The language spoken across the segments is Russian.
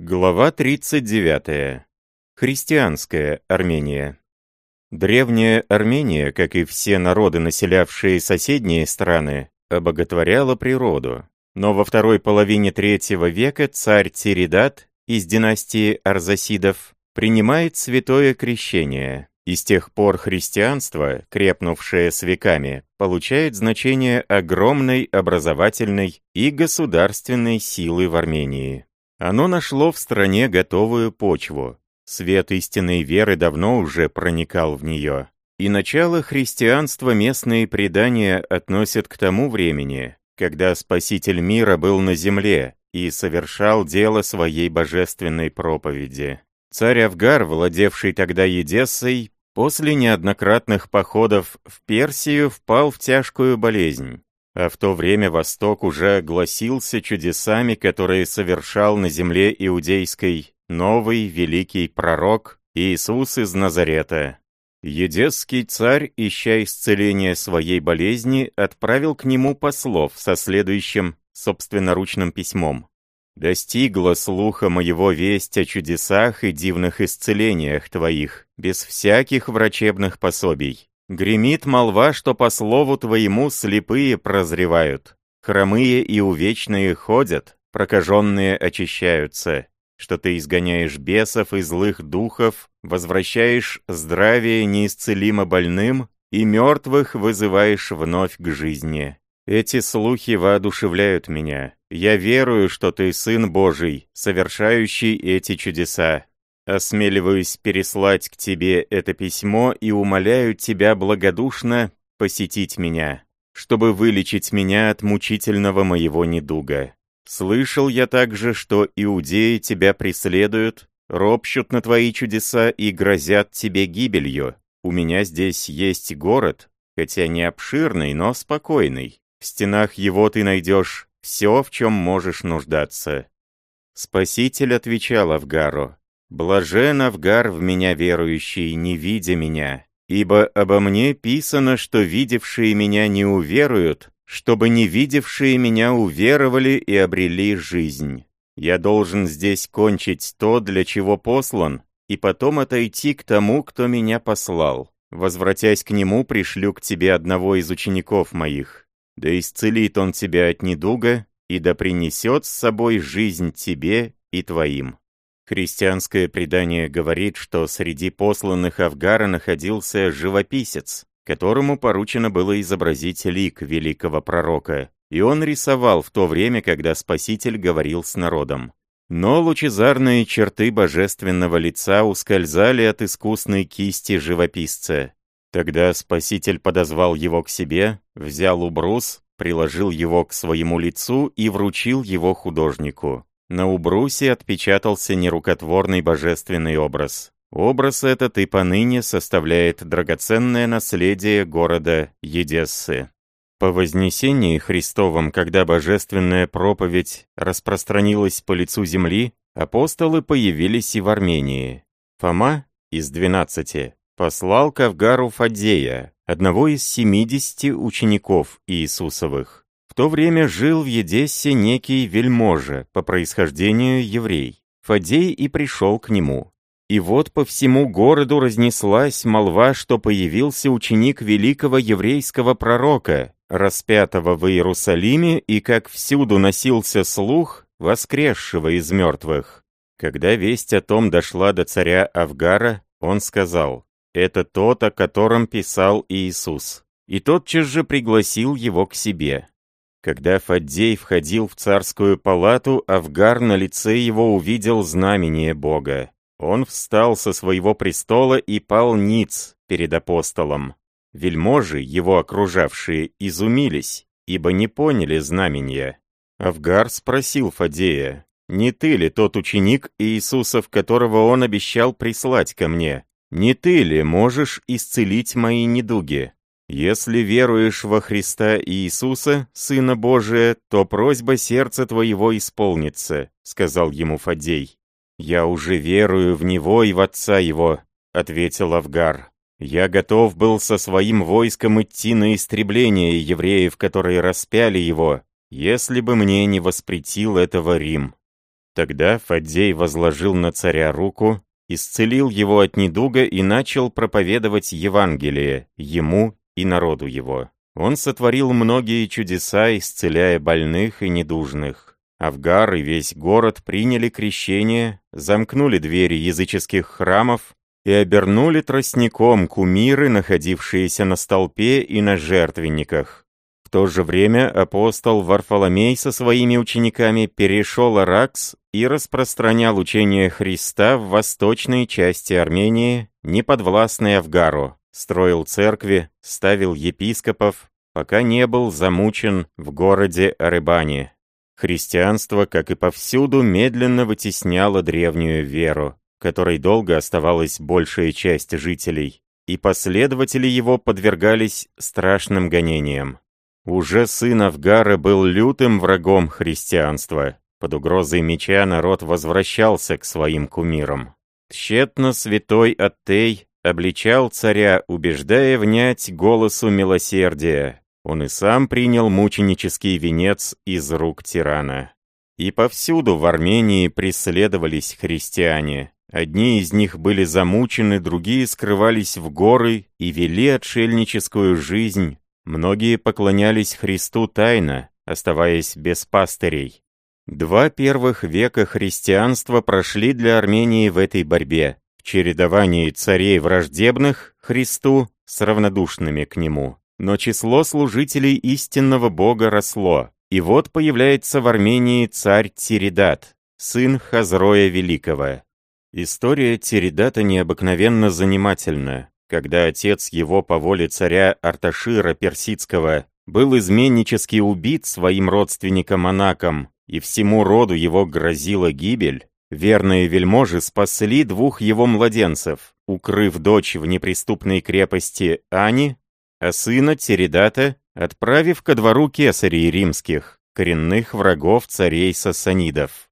Глава 39. Христианская Армения. Древняя Армения, как и все народы, населявшие соседние страны, обоготворяла природу. Но во второй половине третьего века царь Тиридат из династии Арзасидов принимает святое крещение, и с тех пор христианство, крепнувшее с веками, получает значение огромной образовательной и государственной силы в Армении. Оно нашло в стране готовую почву. Свет истинной веры давно уже проникал в нее. И начало христианства местные предания относят к тому времени, когда Спаситель мира был на земле и совершал дело своей божественной проповеди. Царь Авгар, владевший тогда Едессой, после неоднократных походов в Персию впал в тяжкую болезнь а в то время Восток уже огласился чудесами, которые совершал на земле иудейской новый великий пророк Иисус из Назарета. Едесский царь, ища исцеления своей болезни, отправил к нему послов со следующим собственноручным письмом. «Достигла слуха моего весть о чудесах и дивных исцелениях твоих, без всяких врачебных пособий. Гремит молва, что по слову твоему слепые прозревают, хромые и увечные ходят, прокаженные очищаются, что ты изгоняешь бесов и злых духов, возвращаешь здравие неисцелимо больным и мертвых вызываешь вновь к жизни. Эти слухи воодушевляют меня. Я верую, что ты Сын Божий, совершающий эти чудеса. Осмеливаюсь переслать к тебе это письмо и умоляю тебя благодушно посетить меня, чтобы вылечить меня от мучительного моего недуга. Слышал я также, что иудеи тебя преследуют, ропщут на твои чудеса и грозят тебе гибелью. У меня здесь есть город, хотя не обширный, но спокойный. В стенах его ты найдешь все, в чем можешь нуждаться». Спаситель отвечал Авгару, Блажен Авгар в меня верующий, не видя меня, ибо обо мне писано, что видевшие меня не уверуют, чтобы не видевшие меня уверовали и обрели жизнь. Я должен здесь кончить то, для чего послан, и потом отойти к тому, кто меня послал. Возвратясь к нему, пришлю к тебе одного из учеников моих. Да исцелит он тебя от недуга, и да принесет с собой жизнь тебе и твоим. Христианское предание говорит, что среди посланных Авгара находился живописец, которому поручено было изобразить лик великого пророка, и он рисовал в то время, когда Спаситель говорил с народом. Но лучезарные черты божественного лица ускользали от искусной кисти живописца. Тогда Спаситель подозвал его к себе, взял убрус, приложил его к своему лицу и вручил его художнику. На убрусе отпечатался нерукотворный божественный образ. Образ этот и поныне составляет драгоценное наследие города Едессы. По Вознесении Христовом, когда божественная проповедь распространилась по лицу земли, апостолы появились и в Армении. Фома из двенадцати послал к Авгару Фадея, одного из семидесяти учеников Иисусовых то время жил в Едессе некий вельможа, по происхождению еврей. Фадей и пришел к нему. И вот по всему городу разнеслась молва, что появился ученик великого еврейского пророка, распятого в Иерусалиме, и как всюду носился слух, воскресшего из мертвых. Когда весть о том дошла до царя Авгара, он сказал, «Это тот, о котором писал Иисус». И тотчас же пригласил его к себе. Когда Фаддей входил в царскую палату, Авгар на лице его увидел знамение Бога. Он встал со своего престола и пал ниц перед апостолом. Вельможи, его окружавшие, изумились, ибо не поняли знамения. Авгар спросил Фадея, «Не ты ли тот ученик Иисусов, которого он обещал прислать ко мне? Не ты ли можешь исцелить мои недуги?» «Если веруешь во Христа Иисуса, Сына Божия, то просьба сердца твоего исполнится», — сказал ему Фадей. «Я уже верую в Него и в Отца Его», — ответил Авгар. «Я готов был со своим войском идти на истребление евреев, которые распяли Его, если бы мне не воспретил этого Рим». Тогда Фаддей возложил на царя руку, исцелил его от недуга и начал проповедовать Евангелие ему и народу его. Он сотворил многие чудеса, исцеляя больных и недужных. Авгар и весь город приняли крещение, замкнули двери языческих храмов и обернули тростником кумиры, находившиеся на столпе и на жертвенниках. В то же время апостол Варфоломей со своими учениками перешел Аракс и распространял учение Христа в восточной части Армении, не подвластной Авгару, строил церкви, ставил епископов, пока не был замучен в городе Арыбане. Христианство, как и повсюду, медленно вытесняло древнюю веру, которой долго оставалась большая часть жителей, и последователи его подвергались страшным гонениям. Уже сын Авгара был лютым врагом христианства. Под угрозой меча народ возвращался к своим кумирам. Тщетно святой Аттей обличал царя, убеждая внять голосу милосердия. Он и сам принял мученический венец из рук тирана. И повсюду в Армении преследовались христиане. Одни из них были замучены, другие скрывались в горы и вели отшельническую жизнь. Многие поклонялись Христу тайно, оставаясь без пастырей. Два первых века христианства прошли для Армении в этой борьбе, в чередовании царей враждебных Христу с равнодушными к нему. Но число служителей истинного Бога росло, и вот появляется в Армении царь Тиридат, сын Хазроя Великого. История Тиридата необыкновенно занимательна. Когда отец его по воле царя Арташира Персидского был изменнически убит своим родственником Анаком, и всему роду его грозила гибель, верные вельможи спасли двух его младенцев, укрыв дочь в неприступной крепости Ани, а сына Тиридата отправив ко двору кесарей римских, коренных врагов царей сасанидов.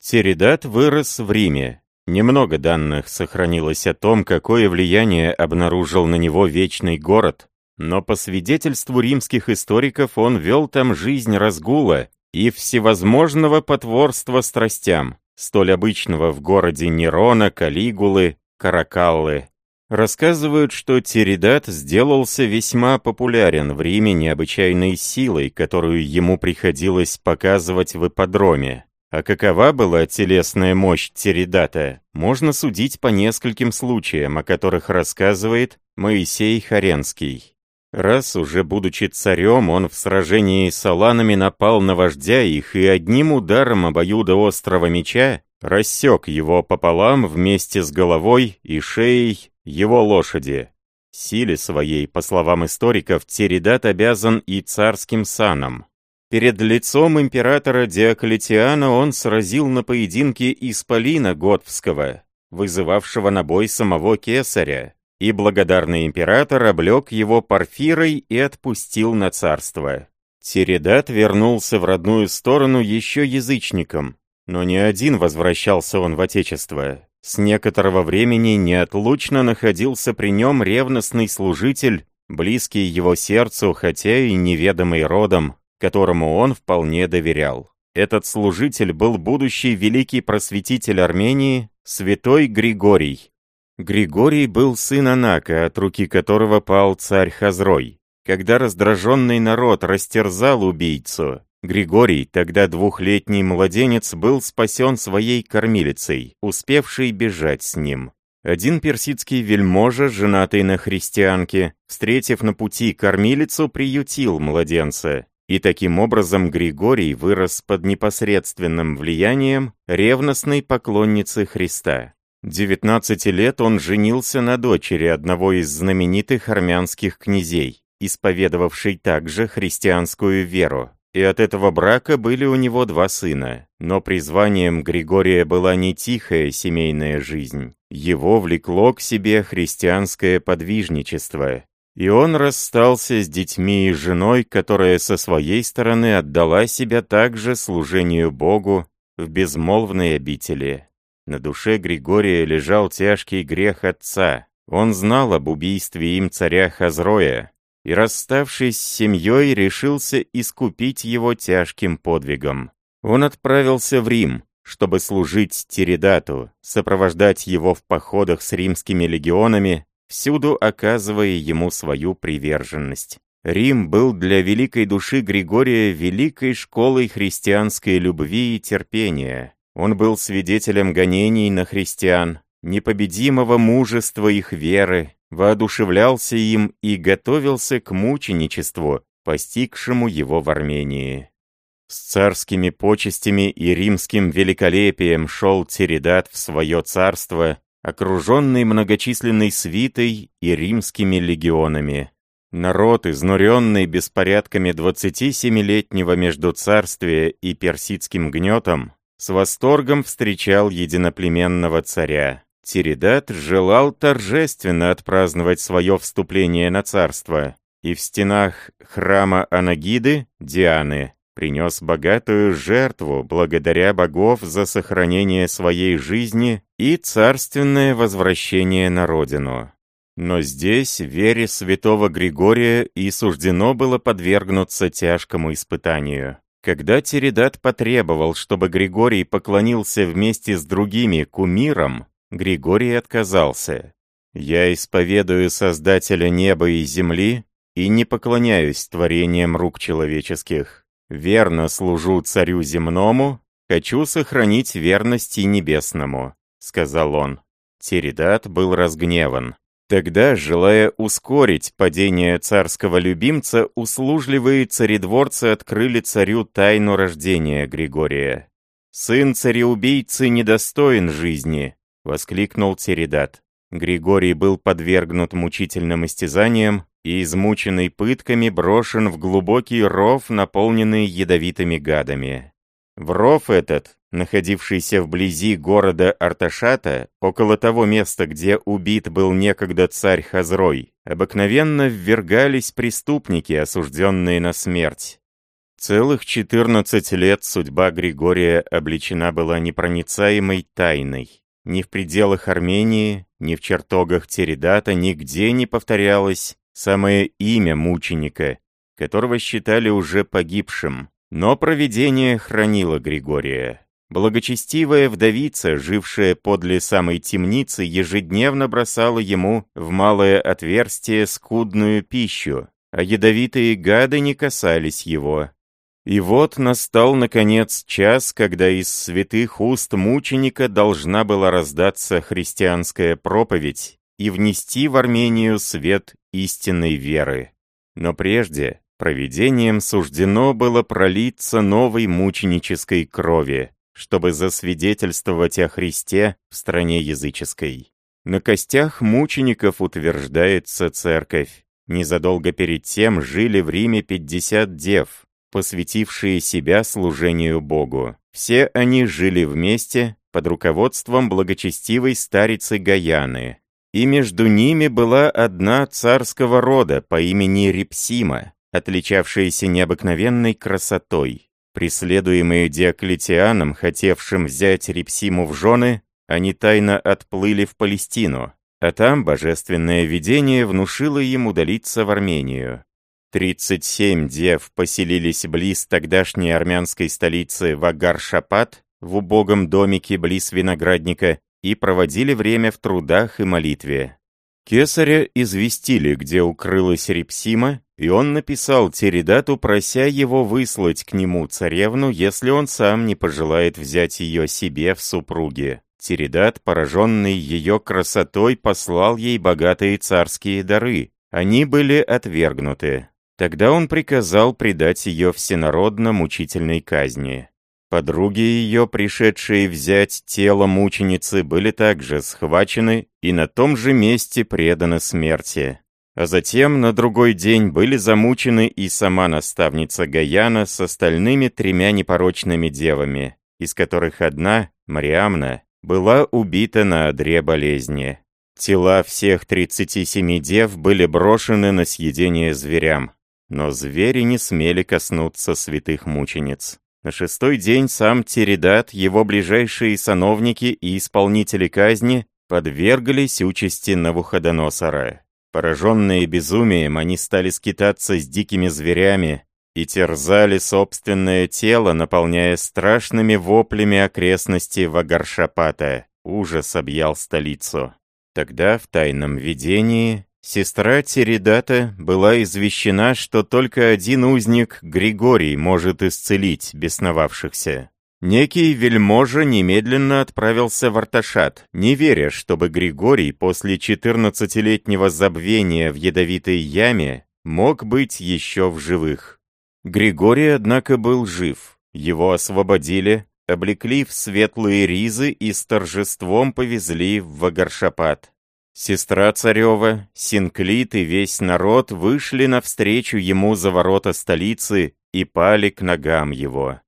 Тиридат вырос в Риме, Немного данных сохранилось о том, какое влияние обнаружил на него вечный город, но по свидетельству римских историков он вел там жизнь разгула и всевозможного потворства страстям, столь обычного в городе Нерона, Калигулы, Каракаллы. Рассказывают, что Тиридат сделался весьма популярен в Риме необычайной силой, которую ему приходилось показывать в ипподроме. А какова была телесная мощь Тиридата, можно судить по нескольким случаям, о которых рассказывает Моисей Харенский. Раз уже будучи царем, он в сражении с аланами напал на вождя их и одним ударом обоюда острого меча рассек его пополам вместе с головой и шеей его лошади. Силе своей, по словам историков, Тиридат обязан и царским саном. Перед лицом императора Диоклетиана он сразил на поединке Исполина Готвского, вызывавшего на бой самого кесаря, и благодарный император облег его парфирой и отпустил на царство. Тиредат вернулся в родную сторону еще язычником, но не один возвращался он в отечество. С некоторого времени неотлучно находился при нем ревностный служитель, близкий его сердцу, хотя и неведомый родом, которому он вполне доверял. Этот служитель был будущий великий просветитель Армении, святой Григорий. Григорий был сын Анака, от руки которого пал царь Хазрой. Когда раздраженный народ растерзал убийцу, Григорий, тогда двухлетний младенец, был спасен своей кормилицей, успевшей бежать с ним. Один персидский вельможа, женатый на христианке, встретив на пути кормилицу, приютил младенца, и таким образом Григорий вырос под непосредственным влиянием ревностной поклонницы Христа. 19 лет он женился на дочери одного из знаменитых армянских князей, исповедовавшей также христианскую веру. И от этого брака были у него два сына. Но призванием Григория была не тихая семейная жизнь. Его влекло к себе христианское подвижничество, и он расстался с детьми и женой, которая со своей стороны отдала себя также служению Богу в безмолвной обители. На душе Григория лежал тяжкий грех отца. Он знал об убийстве им царя Хазроя, и, расставшись с семьей, решился искупить его тяжким подвигом. Он отправился в Рим, чтобы служить Тиридату, сопровождать его в походах с римскими легионами, всюду оказывая ему свою приверженность. Рим был для великой души Григория великой школой христианской любви и терпения. Он был свидетелем гонений на христиан, непобедимого мужества их веры, воодушевлялся им и готовился к мученичеству, постигшему его в Армении. С царскими почестями и римским великолепием шел Тиридат в свое царство, окруженный многочисленной свитой и римскими легионами. Народ, изнуренный беспорядками 27-летнего междуцарствия и персидским гнетом, с восторгом встречал единоплеменного царя. Тиридат желал торжественно отпраздновать свое вступление на царство, и в стенах храма Анагиды, Дианы, принес богатую жертву благодаря богов за сохранение своей жизни и царственное возвращение на родину. Но здесь вере святого Григория и суждено было подвергнуться тяжкому испытанию. Когда Тередат потребовал, чтобы Григорий поклонился вместе с другими кумирам, Григорий отказался. «Я исповедую Создателя неба и земли и не поклоняюсь творениям рук человеческих. Верно служу царю земному, хочу сохранить верность и небесному», — сказал он. Тередат был разгневан. Тогда, желая ускорить падение царского любимца, услужливые царедворцы открыли царю тайну рождения Григория. «Сын цареубийцы недостоин жизни!» — воскликнул Тередат. Григорий был подвергнут мучительным истязаниям и, измученный пытками, брошен в глубокий ров, наполненный ядовитыми гадами. В ров этот, находившийся вблизи города Арташата, около того места, где убит был некогда царь Хазрой, обыкновенно ввергались преступники, осужденные на смерть. Целых 14 лет судьба Григория обличена была непроницаемой тайной. Ни в пределах Армении, ни в чертогах Тередата нигде не повторялось самое имя мученика, которого считали уже погибшим. Но провидение хранило Григория. Благочестивая вдовица, жившая подле самой темницы, ежедневно бросала ему в малое отверстие скудную пищу, а ядовитые гады не касались его. И вот настал, наконец, час, когда из святых уст мученика должна была раздаться христианская проповедь и внести в Армению свет истинной веры. Но прежде Провидением суждено было пролиться новой мученической крови, чтобы засвидетельствовать о Христе в стране языческой. На костях мучеников утверждается церковь. Незадолго перед тем жили в Риме 50 дев, посвятившие себя служению Богу. Все они жили вместе под руководством благочестивой старицы Гаяны. И между ними была одна царского рода по имени Репсима, отличавшиеся необыкновенной красотой. Преследуемые Диоклетианом, хотевшим взять Репсиму в жены, они тайно отплыли в Палестину, а там божественное видение внушило им удалиться в Армению. 37 дев поселились близ тогдашней армянской столицы Вагар-Шапат, в убогом домике близ виноградника, и проводили время в трудах и молитве. Кесаря известили, где укрылась Репсима, и он написал Теридату, прося его выслать к нему царевну, если он сам не пожелает взять ее себе в супруги. Теридат, пораженный ее красотой, послал ей богатые царские дары. Они были отвергнуты. Тогда он приказал предать ее всенародно мучительной казни. Подруги ее, пришедшие взять тело мученицы, были также схвачены и на том же месте преданы смерти. А затем на другой день были замучены и сама наставница Гаяна с остальными тремя непорочными девами, из которых одна, Мариамна, была убита на одре болезни. Тела всех 37 дев были брошены на съедение зверям, но звери не смели коснуться святых мучениц. На шестой день сам Теридат, его ближайшие сановники и исполнители казни подверглись участи Навуходоносора. Пораженные безумием, они стали скитаться с дикими зверями и терзали собственное тело, наполняя страшными воплями окрестности Вагаршапата. Ужас объял столицу. Тогда в тайном видении сестра Теридата была извещена, что только один узник, Григорий, может исцелить бесновавшихся. Некий вельможа немедленно отправился в Арташат, не веря, чтобы Григорий после четырнадцатилетнего забвения в ядовитой яме мог быть еще в живых. Григорий, однако, был жив. Его освободили, облекли в светлые ризы и с торжеством повезли в Вагаршапат. Сестра царева, Синклит и весь народ вышли навстречу ему за ворота столицы и пали к ногам его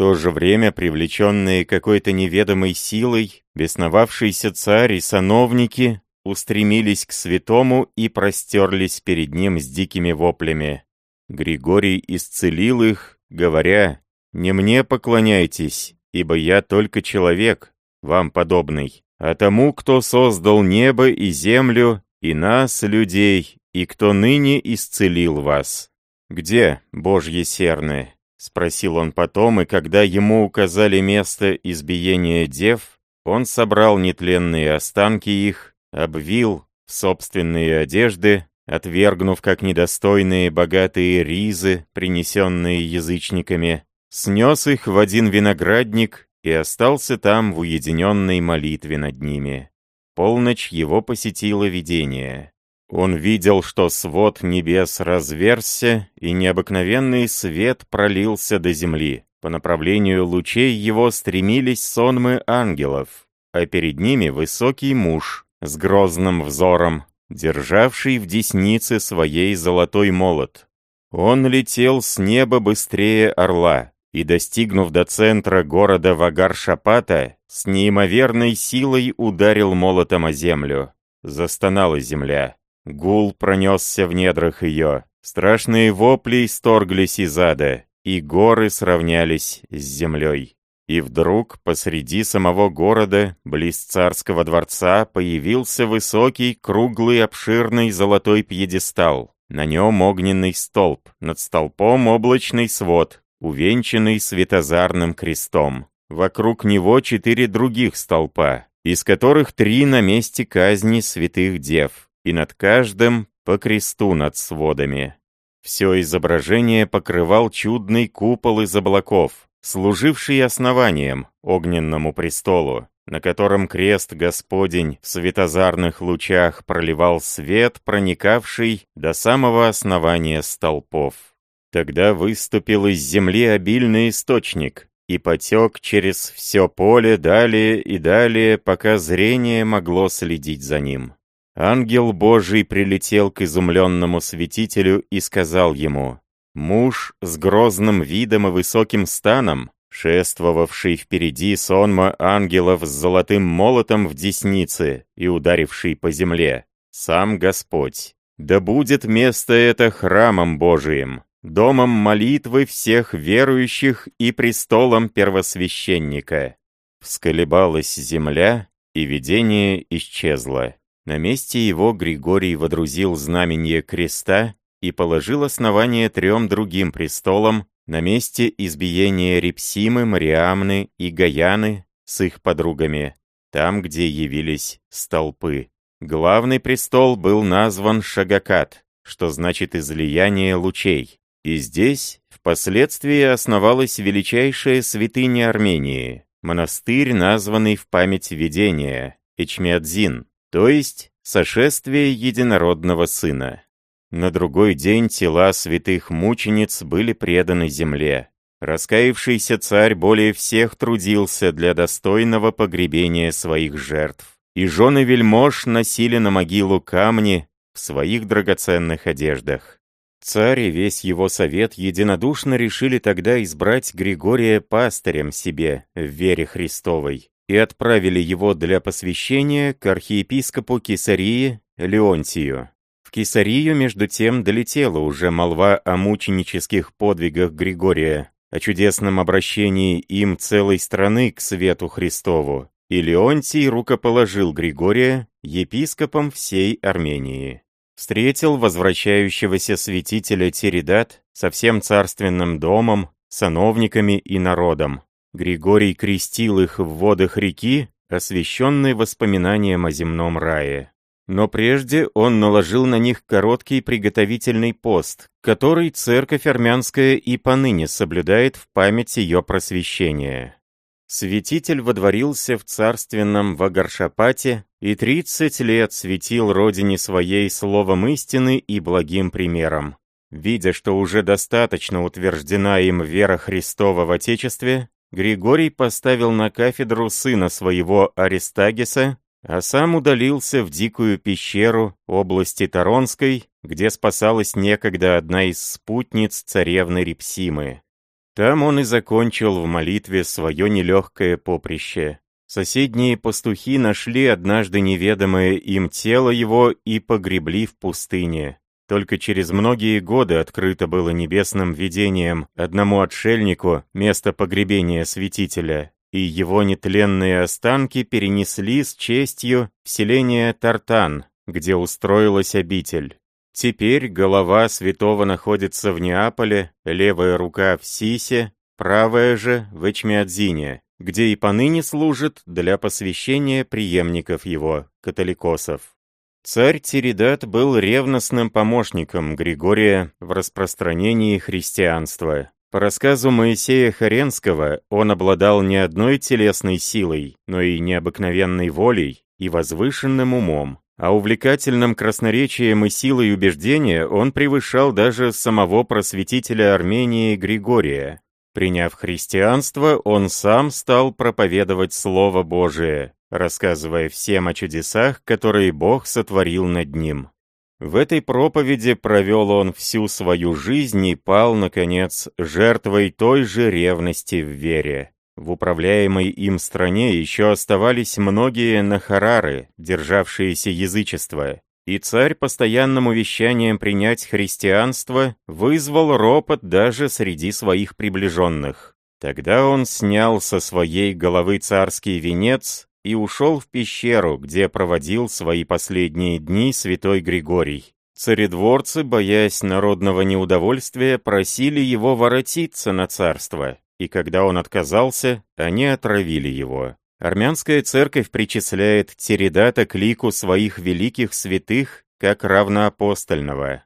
то же время, привлеченные какой-то неведомой силой, бесновавшийся царь и сановники устремились к святому и простерлись перед ним с дикими воплями. Григорий исцелил их, говоря, «Не мне поклоняйтесь, ибо я только человек, вам подобный, а тому, кто создал небо и землю, и нас, людей, и кто ныне исцелил вас. Где, Божьи серны, — спросил он потом, и когда ему указали место избиения дев, он собрал нетленные останки их, обвил в собственные одежды, отвергнув как недостойные богатые ризы, принесенные язычниками, снес их в один виноградник и остался там в уединенной молитве над ними. Полночь его посетило видение. Он видел, что свод небес разверзся, и необыкновенный свет пролился до земли. По направлению лучей его стремились сонмы ангелов, а перед ними высокий муж с грозным взором, державший в деснице своей золотой молот. Он летел с неба быстрее орла, и, достигнув до центра города Вагар-Шапата, с неимоверной силой ударил молотом о землю. Застонала земля. Гул пронесся в недрах ее. Страшные вопли исторглись из ада, и горы сравнялись с землей. И вдруг посреди самого города, близ царского дворца, появился высокий, круглый, обширный золотой пьедестал. На нем огненный столб, над столпом облачный свод, увенчанный светозарным крестом. Вокруг него четыре других столпа, из которых три на месте казни святых дев, и над каждым по кресту над сводами. Все изображение покрывал чудный купол из облаков, служивший основанием огненному престолу, на котором крест Господень в светозарных лучах проливал свет, проникавший до самого основания столпов. Тогда выступил из земли обильный источник и потек через все поле далее и далее, пока зрение могло следить за ним. Ангел Божий прилетел к изумленному святителю и сказал ему, «Муж с грозным видом и высоким станом, шествовавший впереди сонма ангелов с золотым молотом в деснице и ударивший по земле, сам Господь. Да будет место это храмом Божиим, домом молитвы всех верующих и престолом первосвященника». Всколебалась земля, и видение исчезло. На месте его Григорий водрузил знаменье креста и положил основание трем другим престолам на месте избиения Репсимы, Мариамны и Гаяны с их подругами, там, где явились столпы. Главный престол был назван Шагакат, что значит «излияние лучей». И здесь впоследствии основалась величайшая святыня Армении, монастырь, названный в память видения, Эчмиадзин, то есть сошествие единородного сына. На другой день тела святых мучениц были преданы земле. Раскаявшийся царь более всех трудился для достойного погребения своих жертв. И жены вельмож носили на могилу камни в своих драгоценных одеждах. Царь и весь его совет единодушно решили тогда избрать Григория пастырем себе в вере Христовой и отправили его для посвящения к архиепископу Кесарии Леонтию. В Кесарию, между тем, долетела уже молва о мученических подвигах Григория, о чудесном обращении им целой страны к свету Христову, и Леонтий рукоположил Григория епископом всей Армении. встретил возвращающегося святителя Теридат со всем царственным домом, сановниками и народом. Григорий крестил их в водах реки, освященной воспоминанием о земном рае. Но прежде он наложил на них короткий приготовительный пост, который церковь армянская и поныне соблюдает в память ее просвещения. Святитель водворился в царственном Вагаршапате и тридцать лет светил родине своей словом истины и благим примером. Видя, что уже достаточно утверждена им вера Христова в Отечестве, Григорий поставил на кафедру сына своего Аристагиса а сам удалился в дикую пещеру области Таронской, где спасалась некогда одна из спутниц царевны Репсимы. Там он и закончил в молитве свое нелегкое поприще. Соседние пастухи нашли однажды неведомое им тело его и погребли в пустыне. Только через многие годы открыто было небесным видением одному отшельнику место погребения святителя, и его нетленные останки перенесли с честью в селение Тартан, где устроилась обитель. Теперь голова святого находится в Неаполе, левая рука в Сисе, правая же в Эчмиадзине, где и поныне служит для посвящения преемников его, католикосов. Царь Тиридат был ревностным помощником Григория в распространении христианства. По рассказу Моисея Харенского, он обладал не одной телесной силой, но и необыкновенной волей и возвышенным умом. А увлекательным красноречием и силой убеждения он превышал даже самого просветителя Армении Григория. Приняв христианство, он сам стал проповедовать Слово Божие, рассказывая всем о чудесах, которые Бог сотворил над ним. В этой проповеди провел он всю свою жизнь и пал, наконец, жертвой той же ревности в вере. В управляемой им стране еще оставались многие нахарары, державшиеся язычества, и царь постоянным увещанием принять христианство вызвал ропот даже среди своих приближенных. Тогда он снял со своей головы царский венец и ушел в пещеру, где проводил свои последние дни святой Григорий. Царедворцы, боясь народного неудовольствия, просили его воротиться на царство, и когда он отказался, они отравили его. Армянская церковь причисляет Тередата к лику своих великих святых как равноапостольного.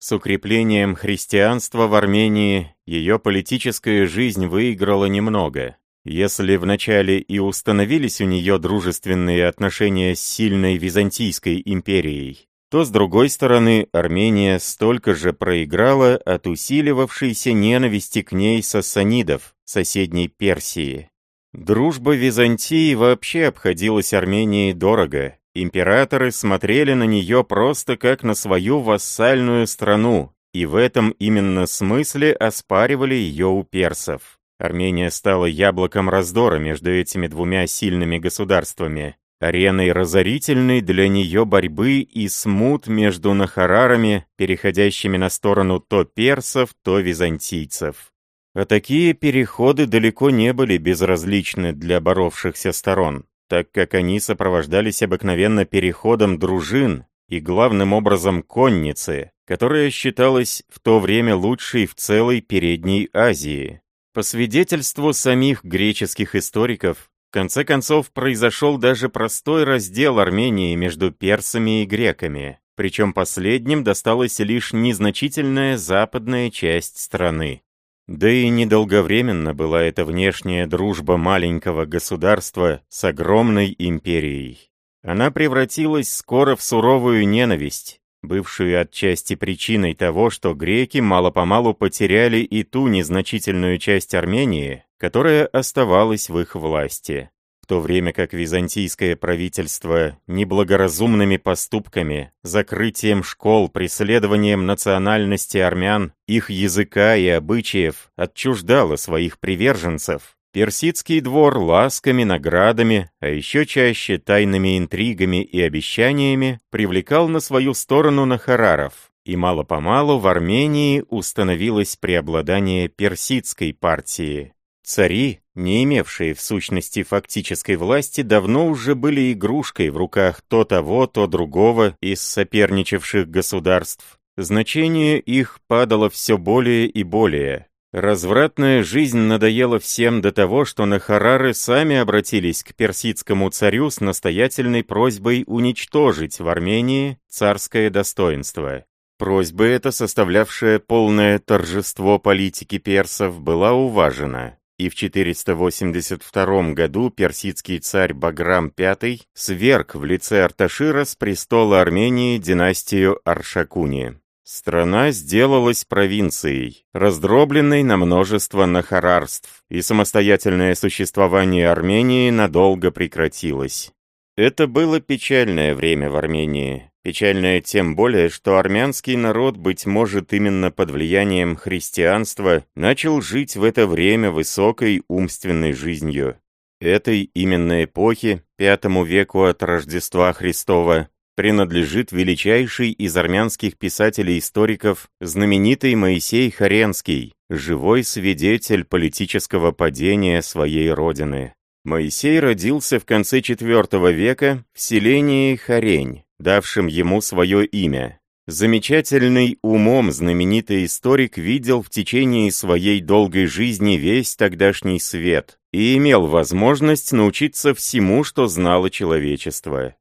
С укреплением христианства в Армении ее политическая жизнь выиграла немного. Если вначале и установились у нее дружественные отношения с сильной Византийской империей, то, с другой стороны, Армения столько же проиграла от усиливавшейся ненависти к ней сассанидов, соседней Персии. Дружба Византии вообще обходилась Армении дорого. Императоры смотрели на нее просто как на свою вассальную страну, и в этом именно смысле оспаривали ее у персов. Армения стала яблоком раздора между этими двумя сильными государствами, ареной разорительной для нее борьбы и смут между нахарарами, переходящими на сторону то персов, то византийцев. А такие переходы далеко не были безразличны для боровшихся сторон, так как они сопровождались обыкновенно переходом дружин и главным образом конницы, которая считалась в то время лучшей в целой Передней Азии. По свидетельству самих греческих историков, в конце концов произошел даже простой раздел Армении между персами и греками, причем последним досталась лишь незначительная западная часть страны. Да и недолговременно была эта внешняя дружба маленького государства с огромной империей. Она превратилась скоро в суровую ненависть, бывшую отчасти причиной того, что греки мало-помалу потеряли и ту незначительную часть Армении, которая оставалась в их власти. В то время как византийское правительство неблагоразумными поступками, закрытием школ, преследованием национальности армян, их языка и обычаев отчуждало своих приверженцев, Персидский двор ласками, наградами, а еще чаще тайными интригами и обещаниями привлекал на свою сторону нахараров, и мало-помалу в Армении установилось преобладание персидской партии. Цари, не имевшие в сущности фактической власти, давно уже были игрушкой в руках то того, то другого из соперничавших государств. Значение их падало все более и более. Развратная жизнь надоела всем до того, что Нахарары сами обратились к персидскому царю с настоятельной просьбой уничтожить в Армении царское достоинство. Просьба эта, составлявшая полное торжество политики персов, была уважена и в 482 году персидский царь Баграм V сверг в лице Арташира с престола Армении династию Аршакуни. Страна сделалась провинцией, раздробленной на множество нахарарств, и самостоятельное существование Армении надолго прекратилось. Это было печальное время в Армении, Печальное тем более, что армянский народ, быть может, именно под влиянием христианства, начал жить в это время высокой умственной жизнью. Этой именно эпохе, пятому веку от Рождества Христова, принадлежит величайший из армянских писателей-историков, знаменитый Моисей Харенский, живой свидетель политического падения своей родины. Моисей родился в конце IV века в селении Харень, давшим ему свое имя. Замечательный умом знаменитый историк видел в течение своей долгой жизни весь тогдашний свет и имел возможность научиться всему, что знало человечество.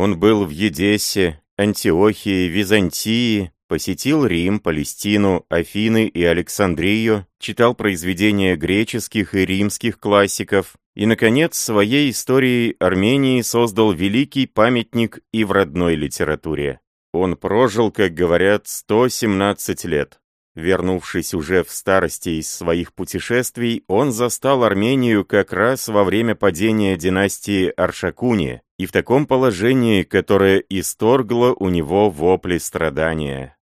Он был в Едессе, Антиохии, Византии, посетил Рим, Палестину, Афины и Александрию, читал произведения греческих и римских классиков, и, наконец, своей историей Армении создал великий памятник и в родной литературе. Он прожил, как говорят, 117 лет. Вернувшись уже в старости из своих путешествий, он застал Армению как раз во время падения династии Аршакуни и в таком положении, которое исторгло у него вопли страдания.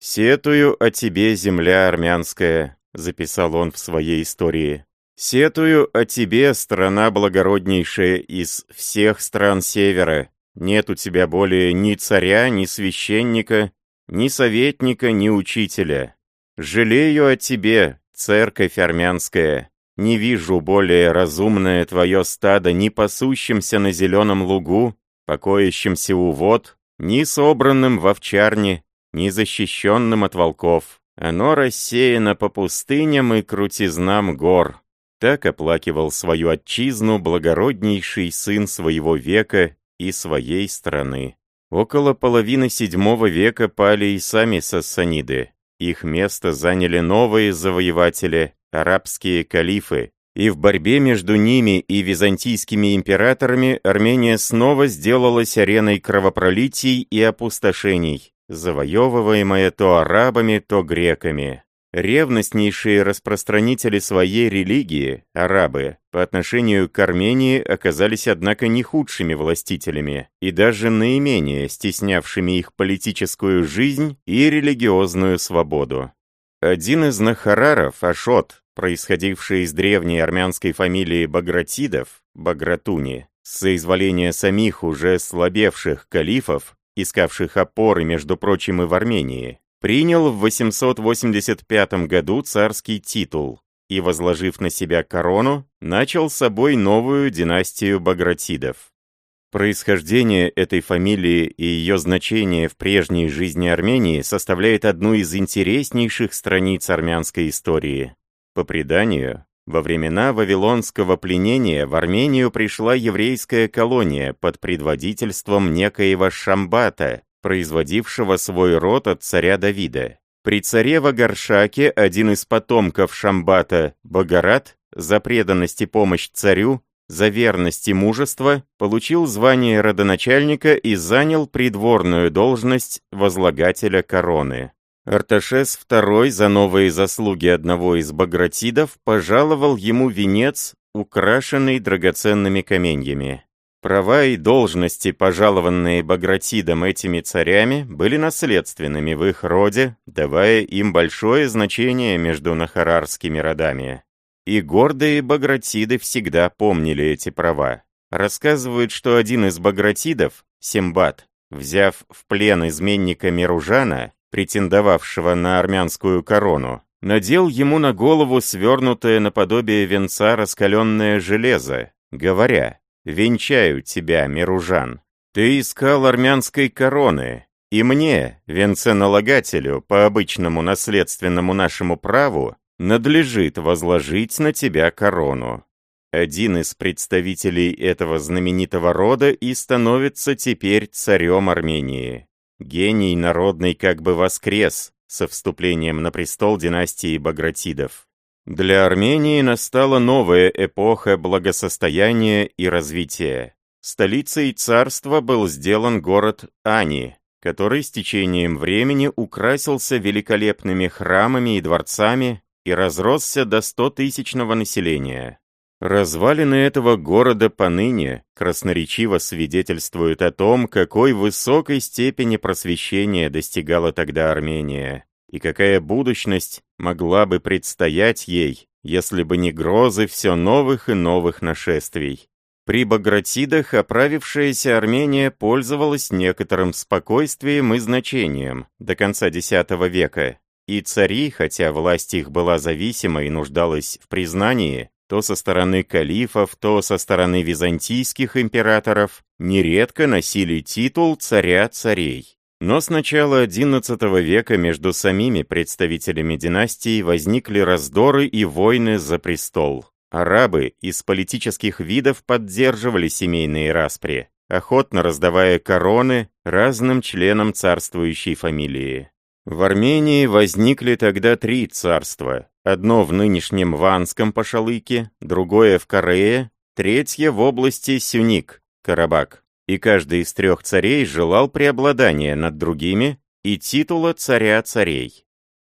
«Сетую о тебе, земля армянская», — записал он в своей истории. «Сетую о тебе, страна благороднейшая из всех стран Севера. Нет у тебя более ни царя, ни священника, ни советника, ни учителя. Жалею о тебе, церковь армянская. Не вижу более разумное твое стадо ни пасущимся на зеленом лугу, покоящимся у вод, ни собранным в овчарне, ни защищенным от волков. Оно рассеяно по пустыням и крутизнам гор. Так оплакивал свою отчизну благороднейший сын своего века и своей страны. Около половины седьмого века пали и сами сассаниды. Их место заняли новые завоеватели, арабские калифы, и в борьбе между ними и византийскими императорами Армения снова сделалась ареной кровопролитий и опустошений, завоевываемая то арабами, то греками. Ревностнейшие распространители своей религии, арабы, по отношению к Армении оказались, однако, не худшими властителями и даже наименее стеснявшими их политическую жизнь и религиозную свободу. Один из нахараров, Ашот, происходивший из древней армянской фамилии Багратидов, Багратуни, с соизволения самих уже слабевших калифов, искавших опоры, между прочим, и в Армении, принял в 885 году царский титул и, возложив на себя корону, начал собой новую династию Багратидов. Происхождение этой фамилии и ее значение в прежней жизни Армении составляет одну из интереснейших страниц армянской истории. По преданию, во времена Вавилонского пленения в Армению пришла еврейская колония под предводительством некоего Шамбата, производившего свой род от царя Давида. При царе Вагаршаке один из потомков Шамбата, Багарат, за преданность и помощь царю, за верность и мужество, получил звание родоначальника и занял придворную должность возлагателя короны. Арташес II за новые заслуги одного из багратидов пожаловал ему венец, украшенный драгоценными каменьями. Права и должности, пожалованные Багратидом этими царями, были наследственными в их роде, давая им большое значение между нахарарскими родами. И гордые Багратиды всегда помнили эти права. Рассказывают, что один из Багратидов, Сембат, взяв в плен изменника Меружана, претендовавшего на армянскую корону, надел ему на голову свернутое наподобие венца раскаленное железо, говоря, «Венчаю тебя, Миружан, ты искал армянской короны, и мне, венценалагателю, по обычному наследственному нашему праву, надлежит возложить на тебя корону. Один из представителей этого знаменитого рода и становится теперь царем Армении. Гений народный как бы воскрес со вступлением на престол династии Багратидов. Для Армении настала новая эпоха благосостояния и развития. Столицей царства был сделан город Ани, который с течением времени украсился великолепными храмами и дворцами и разросся до 100-тысячного населения. Развалины этого города поныне красноречиво свидетельствуют о том, какой высокой степени просвещения достигала тогда Армения, и какая будущность могла бы предстоять ей, если бы не грозы все новых и новых нашествий. При Багратидах оправившаяся Армения пользовалась некоторым спокойствием и значением до конца X века, и цари, хотя власть их была зависима и нуждалась в признании, то со стороны калифов, то со стороны византийских императоров, нередко носили титул царя царей. Но с начала XI века между самими представителями династии возникли раздоры и войны за престол. Арабы из политических видов поддерживали семейные распри, охотно раздавая короны разным членам царствующей фамилии. В Армении возникли тогда три царства. Одно в нынешнем Ванском Пашалыке, другое в Корее, третье в области Сюник, Карабак. И каждый из трех царей желал преобладания над другими и титула царя царей.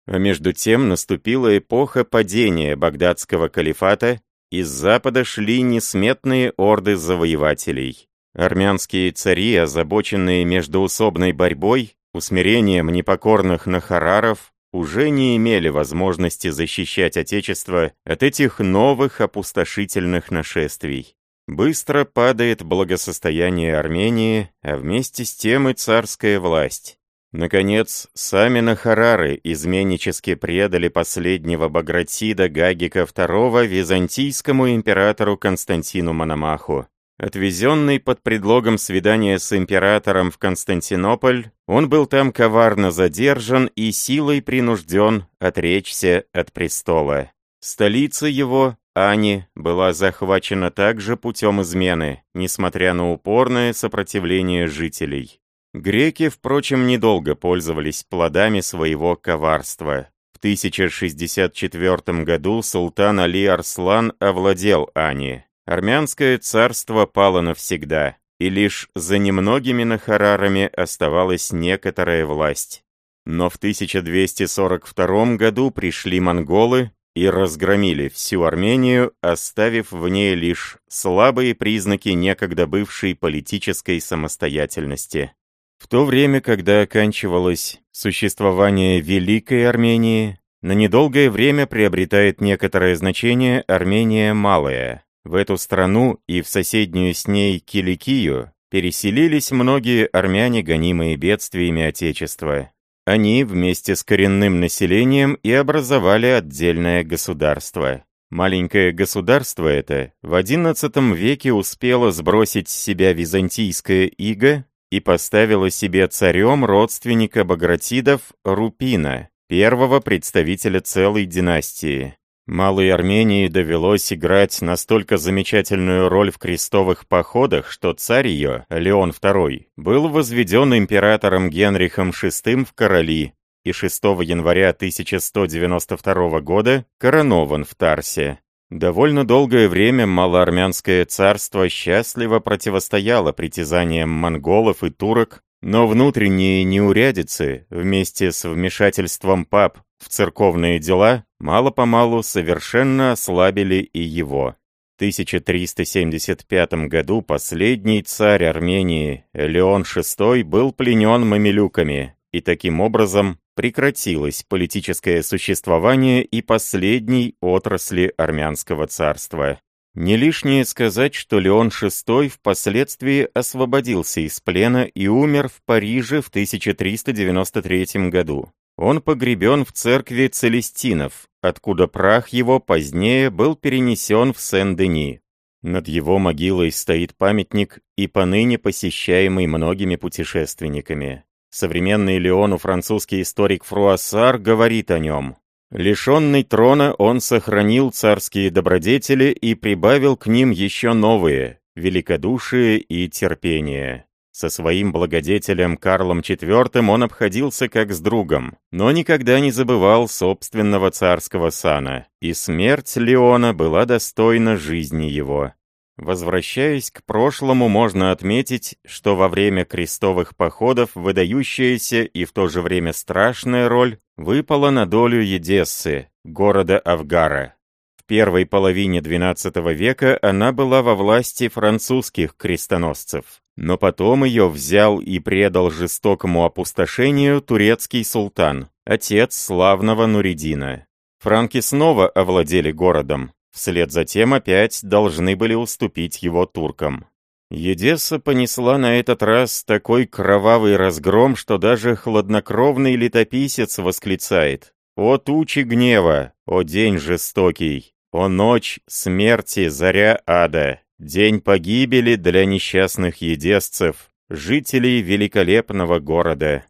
А между тем наступила эпоха падения багдадского калифата, из запада шли несметные орды завоевателей. Армянские цари, озабоченные междоусобной борьбой, усмирением непокорных нахараров уже не имели возможности защищать Отечество от этих новых опустошительных нашествий. Быстро падает благосостояние Армении, а вместе с тем и царская власть. Наконец, сами Нахарары изменнически предали последнего Багратида Гагика II византийскому императору Константину Мономаху. Отвезенный под предлогом свидания с императором в Константинополь, он был там коварно задержан и силой принужден отречься от престола. Столица его, Ани, была захвачена также путем измены, несмотря на упорное сопротивление жителей. Греки, впрочем, недолго пользовались плодами своего коварства. В 1064 году султан Али Арслан овладел Ани, Армянское царство пало навсегда, и лишь за немногими нахарарами оставалась некоторая власть. Но в 1242 году пришли монголы и разгромили всю Армению, оставив в ней лишь слабые признаки некогда бывшей политической самостоятельности. В то время, когда оканчивалось существование Великой Армении, на недолгое время приобретает некоторое значение Армения Малая. В эту страну и в соседнюю с ней Киликию переселились многие армяне, гонимые бедствиями Отечества. Они вместе с коренным населением и образовали отдельное государство. Маленькое государство это в XI веке успело сбросить с себя византийское иго и поставило себе царем родственника Багратидов Рупина, первого представителя целой династии. Малой Армении довелось играть настолько замечательную роль в крестовых походах, что царь ее, Леон II, был возведен императором Генрихом VI в короли и 6 января 1192 года коронован в Тарсе. Довольно долгое время Малоармянское царство счастливо противостояло притязаниям монголов и турок, но внутренние неурядицы вместе с вмешательством пап в церковные дела мало-помалу совершенно ослабили и его. В 1375 году последний царь Армении, Леон VI, был пленен мамилюками, и таким образом прекратилось политическое существование и последней отрасли армянского царства. Не лишнее сказать, что Леон VI впоследствии освободился из плена и умер в Париже в 1393 году. Он погребен в церкви Целестинов, откуда прах его позднее был перенесен в Сен-Дени. Над его могилой стоит памятник и поныне посещаемый многими путешественниками. Современный Леону французский историк Фруассар говорит о нем. Лишенный трона, он сохранил царские добродетели и прибавил к ним еще новые – великодушие и терпение. Со своим благодетелем Карлом IV он обходился как с другом, но никогда не забывал собственного царского сана, и смерть Леона была достойна жизни его. Возвращаясь к прошлому, можно отметить, что во время крестовых походов выдающаяся и в то же время страшная роль выпала на долю Едессы, города Авгара. В первой половине XII века она была во власти французских крестоносцев, но потом ее взял и предал жестокому опустошению турецкий султан, отец славного Нуридина. Франки снова овладели городом, Вслед за тем опять должны были уступить его туркам. Едесса понесла на этот раз такой кровавый разгром, что даже хладнокровный летописец восклицает «О тучи гнева! О день жестокий! О ночь смерти, заря ада! День погибели для несчастных едесцев, жителей великолепного города!»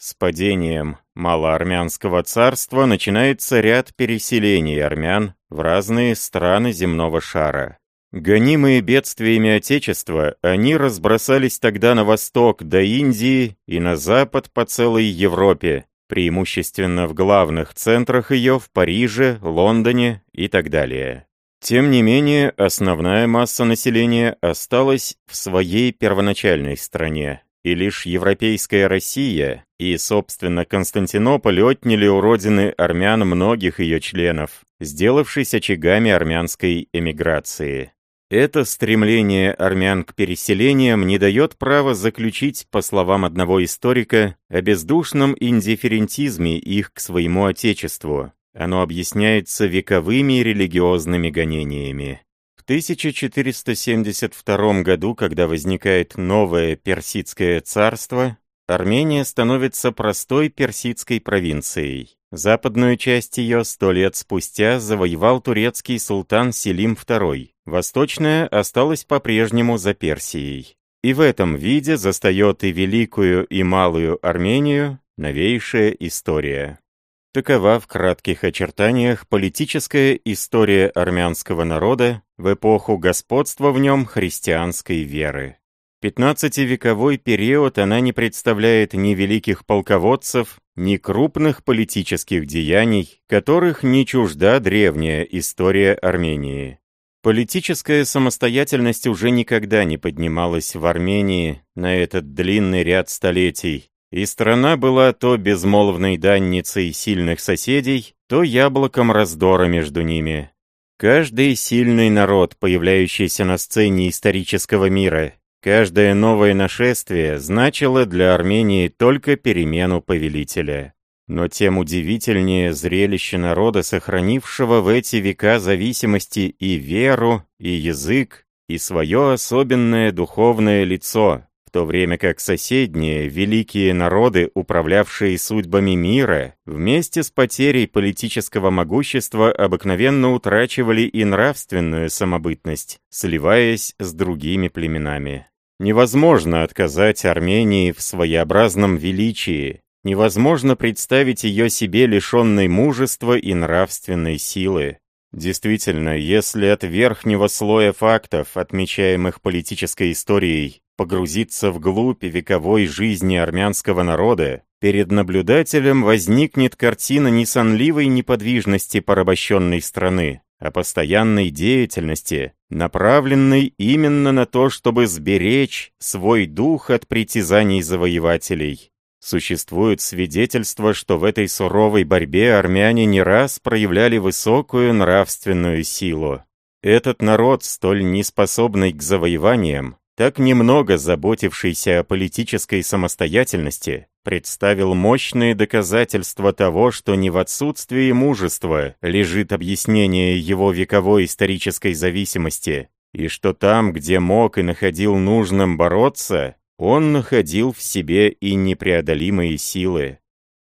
С падением Малоармянского царства начинается ряд переселений армян в разные страны земного шара. Гонимые бедствиями Отечества, они разбросались тогда на восток до Индии и на запад по целой Европе, преимущественно в главных центрах ее в Париже, Лондоне и так далее. Тем не менее, основная масса населения осталась в своей первоначальной стране, и лишь европейская Россия и, собственно, Константинополь отняли у родины армян многих ее членов, сделавшись очагами армянской эмиграции. Это стремление армян к переселениям не дает права заключить, по словам одного историка, о бездушном индифферентизме их к своему отечеству. Оно объясняется вековыми религиозными гонениями. 1472 году, когда возникает новое Персидское царство, Армения становится простой персидской провинцией. Западную часть ее сто лет спустя завоевал турецкий султан Селим II. Восточная осталась по-прежнему за Персией. И в этом виде застает и Великую, и Малую Армению новейшая история. Такова в кратких очертаниях политическая история армянского народа в эпоху господства в нем христианской веры. Пятнадцативековой период она не представляет ни великих полководцев, ни крупных политических деяний, которых не чужда древняя история Армении. Политическая самостоятельность уже никогда не поднималась в Армении на этот длинный ряд столетий, и страна была то безмолвной данницей сильных соседей, то яблоком раздора между ними. Каждый сильный народ, появляющийся на сцене исторического мира, каждое новое нашествие значило для Армении только перемену повелителя. Но тем удивительнее зрелище народа, сохранившего в эти века зависимости и веру, и язык, и свое особенное духовное лицо, в то время как соседние, великие народы, управлявшие судьбами мира, вместе с потерей политического могущества обыкновенно утрачивали и нравственную самобытность, сливаясь с другими племенами. Невозможно отказать Армении в своеобразном величии, невозможно представить ее себе лишенной мужества и нравственной силы. Действительно, если от верхнего слоя фактов, отмечаемых политической историей, погрузиться вглубь вековой жизни армянского народа, перед наблюдателем возникнет картина не сонливой неподвижности порабощенной страны, а постоянной деятельности, направленной именно на то, чтобы сберечь свой дух от притязаний завоевателей. Существует свидетельство, что в этой суровой борьбе армяне не раз проявляли высокую нравственную силу. Этот народ, столь неспособный к завоеваниям, так немного заботившийся о политической самостоятельности, представил мощные доказательства того, что не в отсутствии мужества лежит объяснение его вековой исторической зависимости, и что там, где мог и находил нужным бороться, он находил в себе и непреодолимые силы.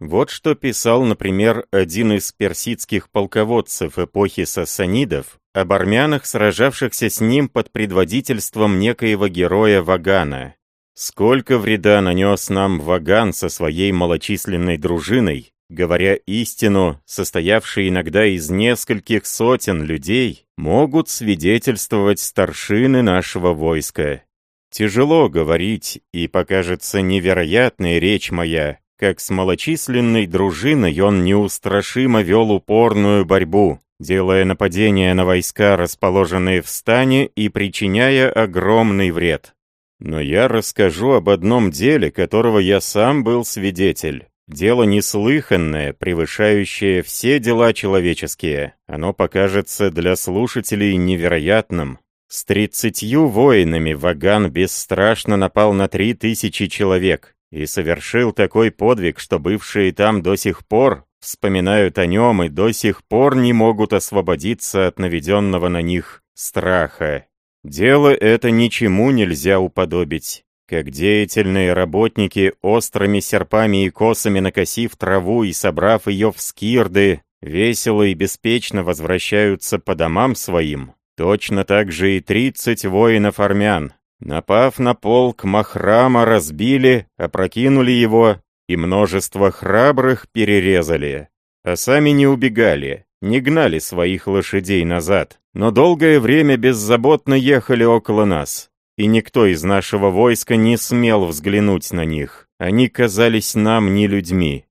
Вот что писал, например, один из персидских полководцев эпохи сасанидов об армянах, сражавшихся с ним под предводительством некоего героя Вагана. «Сколько вреда нанес нам Ваган со своей малочисленной дружиной, говоря истину, состоявшей иногда из нескольких сотен людей, могут свидетельствовать старшины нашего войска. Тяжело говорить, и покажется невероятной речь моя, как с малочисленной дружиной он неустрашимо вел упорную борьбу, делая нападения на войска, расположенные в стане, и причиняя огромный вред. Но я расскажу об одном деле, которого я сам был свидетель. Дело неслыханное, превышающее все дела человеческие. Оно покажется для слушателей невероятным. С тридцатью воинами Ваган бесстрашно напал на три тысячи человек и совершил такой подвиг, что бывшие там до сих пор вспоминают о нем и до сих пор не могут освободиться от наведенного на них страха. Дело это ничему нельзя уподобить. Как деятельные работники, острыми серпами и косами накосив траву и собрав ее в скирды, весело и беспечно возвращаются по домам своим, точно так же и тридцать воинов-армян, напав на полк Махрама, разбили, опрокинули его, и множество храбрых перерезали, а сами не убегали, не гнали своих лошадей назад, но долгое время беззаботно ехали около нас, и никто из нашего войска не смел взглянуть на них. Они казались нам не людьми.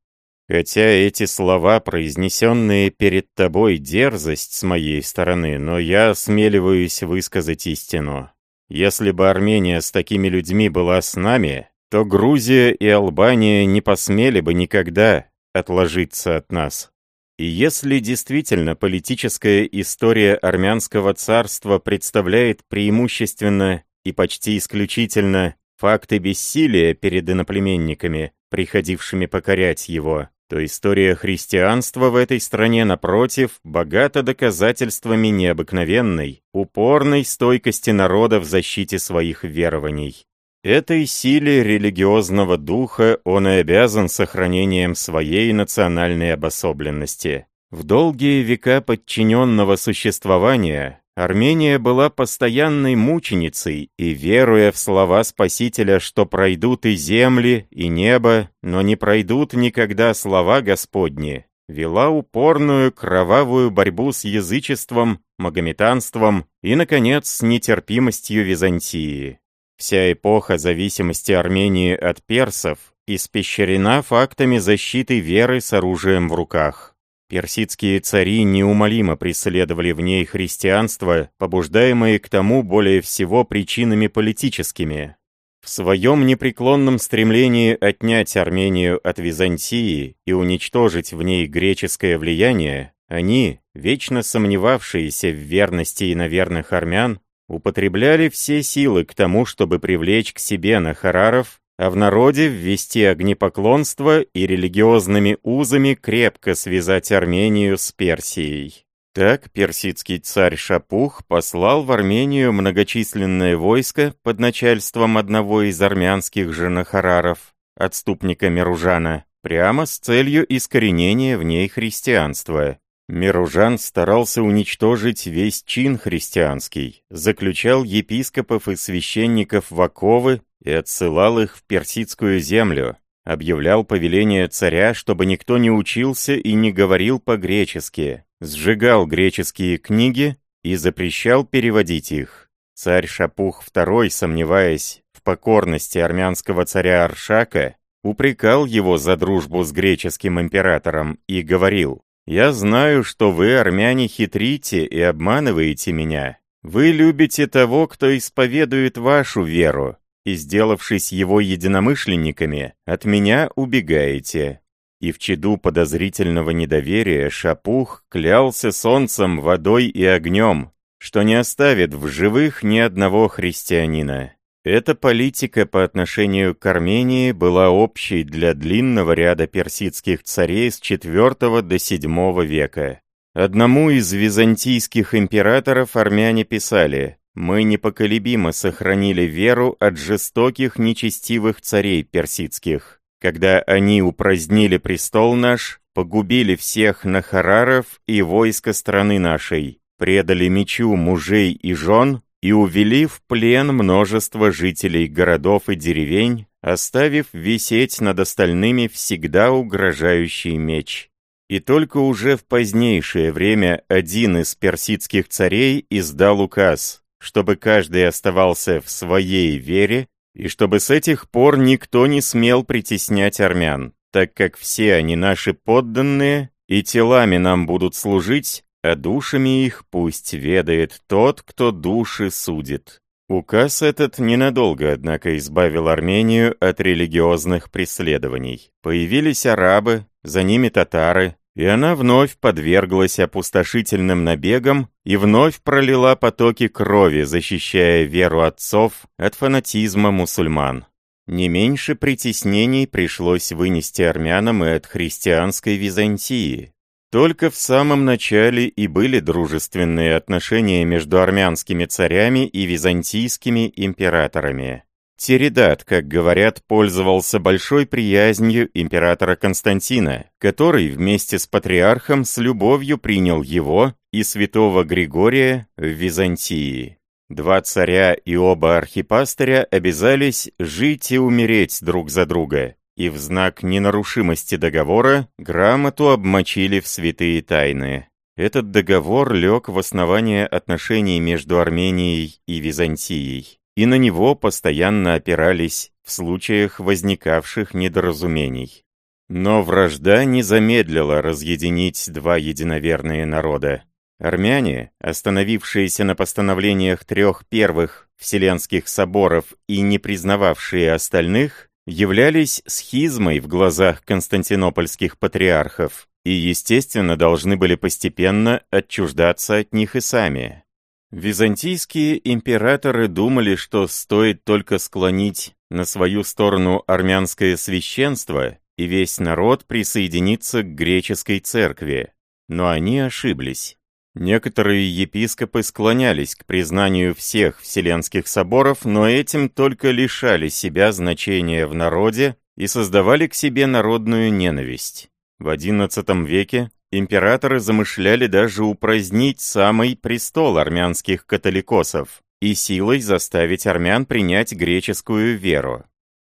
Хотя эти слова, произнесенные перед тобой, дерзость с моей стороны, но я осмеливаюсь высказать истину. Если бы Армения с такими людьми была с нами, то Грузия и Албания не посмели бы никогда отложиться от нас. И если действительно политическая история армянского царства представляет преимущественно и почти исключительно факты бессилия перед иноплеменниками, приходившими покорять его, то история христианства в этой стране, напротив, богата доказательствами необыкновенной, упорной стойкости народа в защите своих верований. Этой силе религиозного духа он и обязан сохранением своей национальной обособленности. В долгие века подчиненного существования Армения была постоянной мученицей, и, веруя в слова Спасителя, что пройдут и земли, и небо, но не пройдут никогда слова Господни, вела упорную кровавую борьбу с язычеством, магометанством и, наконец, с нетерпимостью Византии. Вся эпоха зависимости Армении от персов испещрена фактами защиты веры с оружием в руках. Персидские цари неумолимо преследовали в ней христианство, побуждаемые к тому более всего причинами политическими. В своем непреклонном стремлении отнять Армению от Византии и уничтожить в ней греческое влияние, они, вечно сомневавшиеся в верности иноверных армян, употребляли все силы к тому, чтобы привлечь к себе нахараров а в народе ввести огнепоклонство и религиозными узами крепко связать Армению с Персией. Так персидский царь Шапух послал в Армению многочисленное войско под начальством одного из армянских женахараров, отступника Меружана, прямо с целью искоренения в ней христианства. Меружан старался уничтожить весь чин христианский, заключал епископов и священников в оковы и отсылал их в персидскую землю, объявлял повеление царя, чтобы никто не учился и не говорил по-гречески, сжигал греческие книги и запрещал переводить их. Царь Шапух II, сомневаясь в покорности армянского царя Аршака, упрекал его за дружбу с греческим императором и говорил, «Я знаю, что вы, армяне, хитрите и обманываете меня. Вы любите того, кто исповедует вашу веру, и, сделавшись его единомышленниками, от меня убегаете». И в чаду подозрительного недоверия Шапух клялся солнцем, водой и огнем, что не оставит в живых ни одного христианина. Эта политика по отношению к Армении была общей для длинного ряда персидских царей с IV до VII века. Одному из византийских императоров армяне писали мы непоколебимо сохранили веру от жестоких нечестивых царей персидских. когда они упразднили престол наш, погубили всех нахараров и войско страны нашей, предали мечу мужей и жен и увели в плен множество жителей городов и деревень, оставив висеть над остальными всегда угрожающий меч. И только уже в позднейшее время один из персидских царей издал указ, чтобы каждый оставался в своей вере, и чтобы с этих пор никто не смел притеснять армян, так как все они наши подданные, и телами нам будут служить, а душами их пусть ведает тот, кто души судит. Указ этот ненадолго, однако, избавил Армению от религиозных преследований. Появились арабы, за ними татары, и она вновь подверглась опустошительным набегам и вновь пролила потоки крови, защищая веру отцов от фанатизма мусульман. Не меньше притеснений пришлось вынести армянам и от христианской Византии. Только в самом начале и были дружественные отношения между армянскими царями и византийскими императорами. Тиридат, как говорят, пользовался большой приязнью императора Константина, который вместе с патриархом с любовью принял его и святого Григория в Византии. Два царя и оба архипастыря обязались жить и умереть друг за друга, и в знак ненарушимости договора грамоту обмочили в святые тайны. Этот договор лег в основание отношений между Арменией и Византией и на него постоянно опирались в случаях возникавших недоразумений. Но вражда не замедлила разъединить два единоверные народа. Армяне, остановившиеся на постановлениях трех первых Вселенских соборов и не признававшие остальных, являлись схизмой в глазах константинопольских патриархов и, естественно, должны были постепенно отчуждаться от них и сами. Византийские императоры думали, что стоит только склонить на свою сторону армянское священство, и весь народ присоединится к греческой церкви. Но они ошиблись. Некоторые епископы склонялись к признанию всех вселенских соборов, но этим только лишали себя значения в народе и создавали к себе народную ненависть. В XI веке императоры замышляли даже упразднить самый престол армянских католикосов и силой заставить армян принять греческую веру.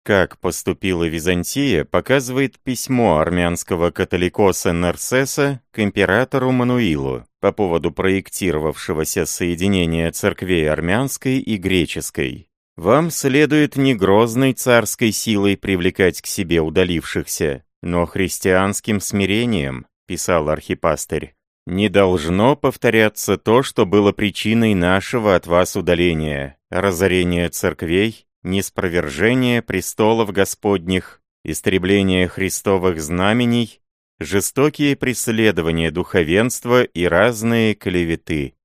Как поступила Византия, показывает письмо армянского католикоса Нарсеса к императору Мануилу по поводу проектировавшегося соединения церквей армянской и греческой. «Вам следует не грозной царской силой привлекать к себе удалившихся, но христианским смирением, писал архипастырь, «не должно повторяться то, что было причиной нашего от вас удаления, разорения церквей, неспровержения престолов Господних, истребления христовых знамений, жестокие преследования духовенства и разные клеветы.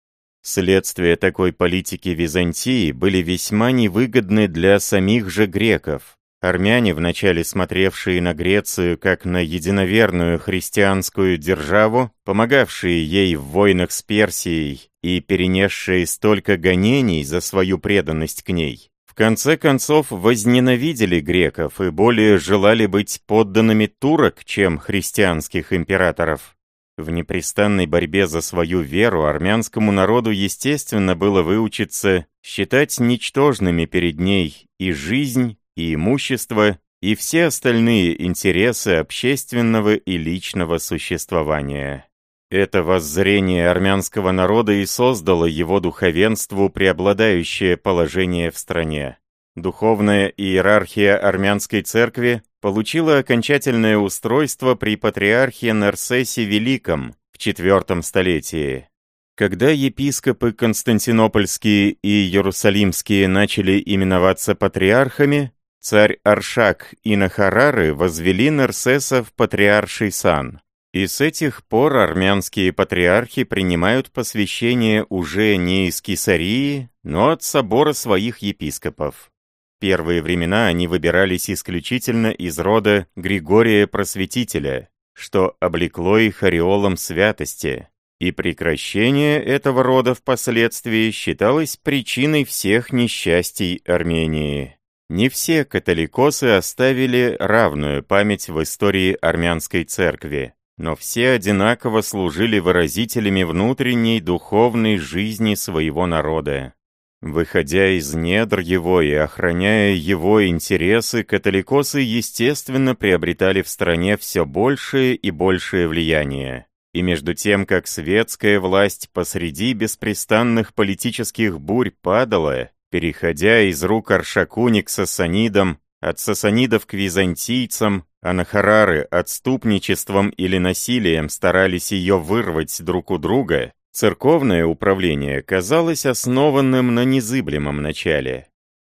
Следствия такой политики Византии были весьма невыгодны для самих же греков, Армяне, вначале смотревшие на Грецию как на единоверную христианскую державу, помогавшие ей в войнах с Персией и перенесшие столько гонений за свою преданность к ней, в конце концов возненавидели греков и более желали быть подданными турок, чем христианских императоров. В непрестанной борьбе за свою веру армянскому народу естественно было выучиться считать ничтожными перед ней и жизнь, и имущество, и все остальные интересы общественного и личного существования. Это воззрение армянского народа и создало его духовенству преобладающее положение в стране. Духовная иерархия армянской церкви получила окончательное устройство при патриархе Нарсесе Великом в IV столетии. Когда епископы Константинопольские и Иерусалимские начали именоваться патриархами, Царь Аршак и Нахарары возвели Нерсеса в патриарший сан. И с этих пор армянские патриархи принимают посвящение уже не из Кесарии, но от собора своих епископов. Первые времена они выбирались исключительно из рода Григория Просветителя, что облекло их ореолом святости, и прекращение этого рода впоследствии считалось причиной всех несчастий Армении. Не все католикосы оставили равную память в истории армянской церкви, но все одинаково служили выразителями внутренней духовной жизни своего народа. Выходя из недр его и охраняя его интересы, католикосы, естественно, приобретали в стране все большее и большее влияние. И между тем, как светская власть посреди беспрестанных политических бурь падала, переходя из рук Аршакуни к сасанидам, от сасанидов к византийцам, а нахарары отступничеством или насилием старались ее вырвать друг у друга, церковное управление казалось основанным на незыблемом начале.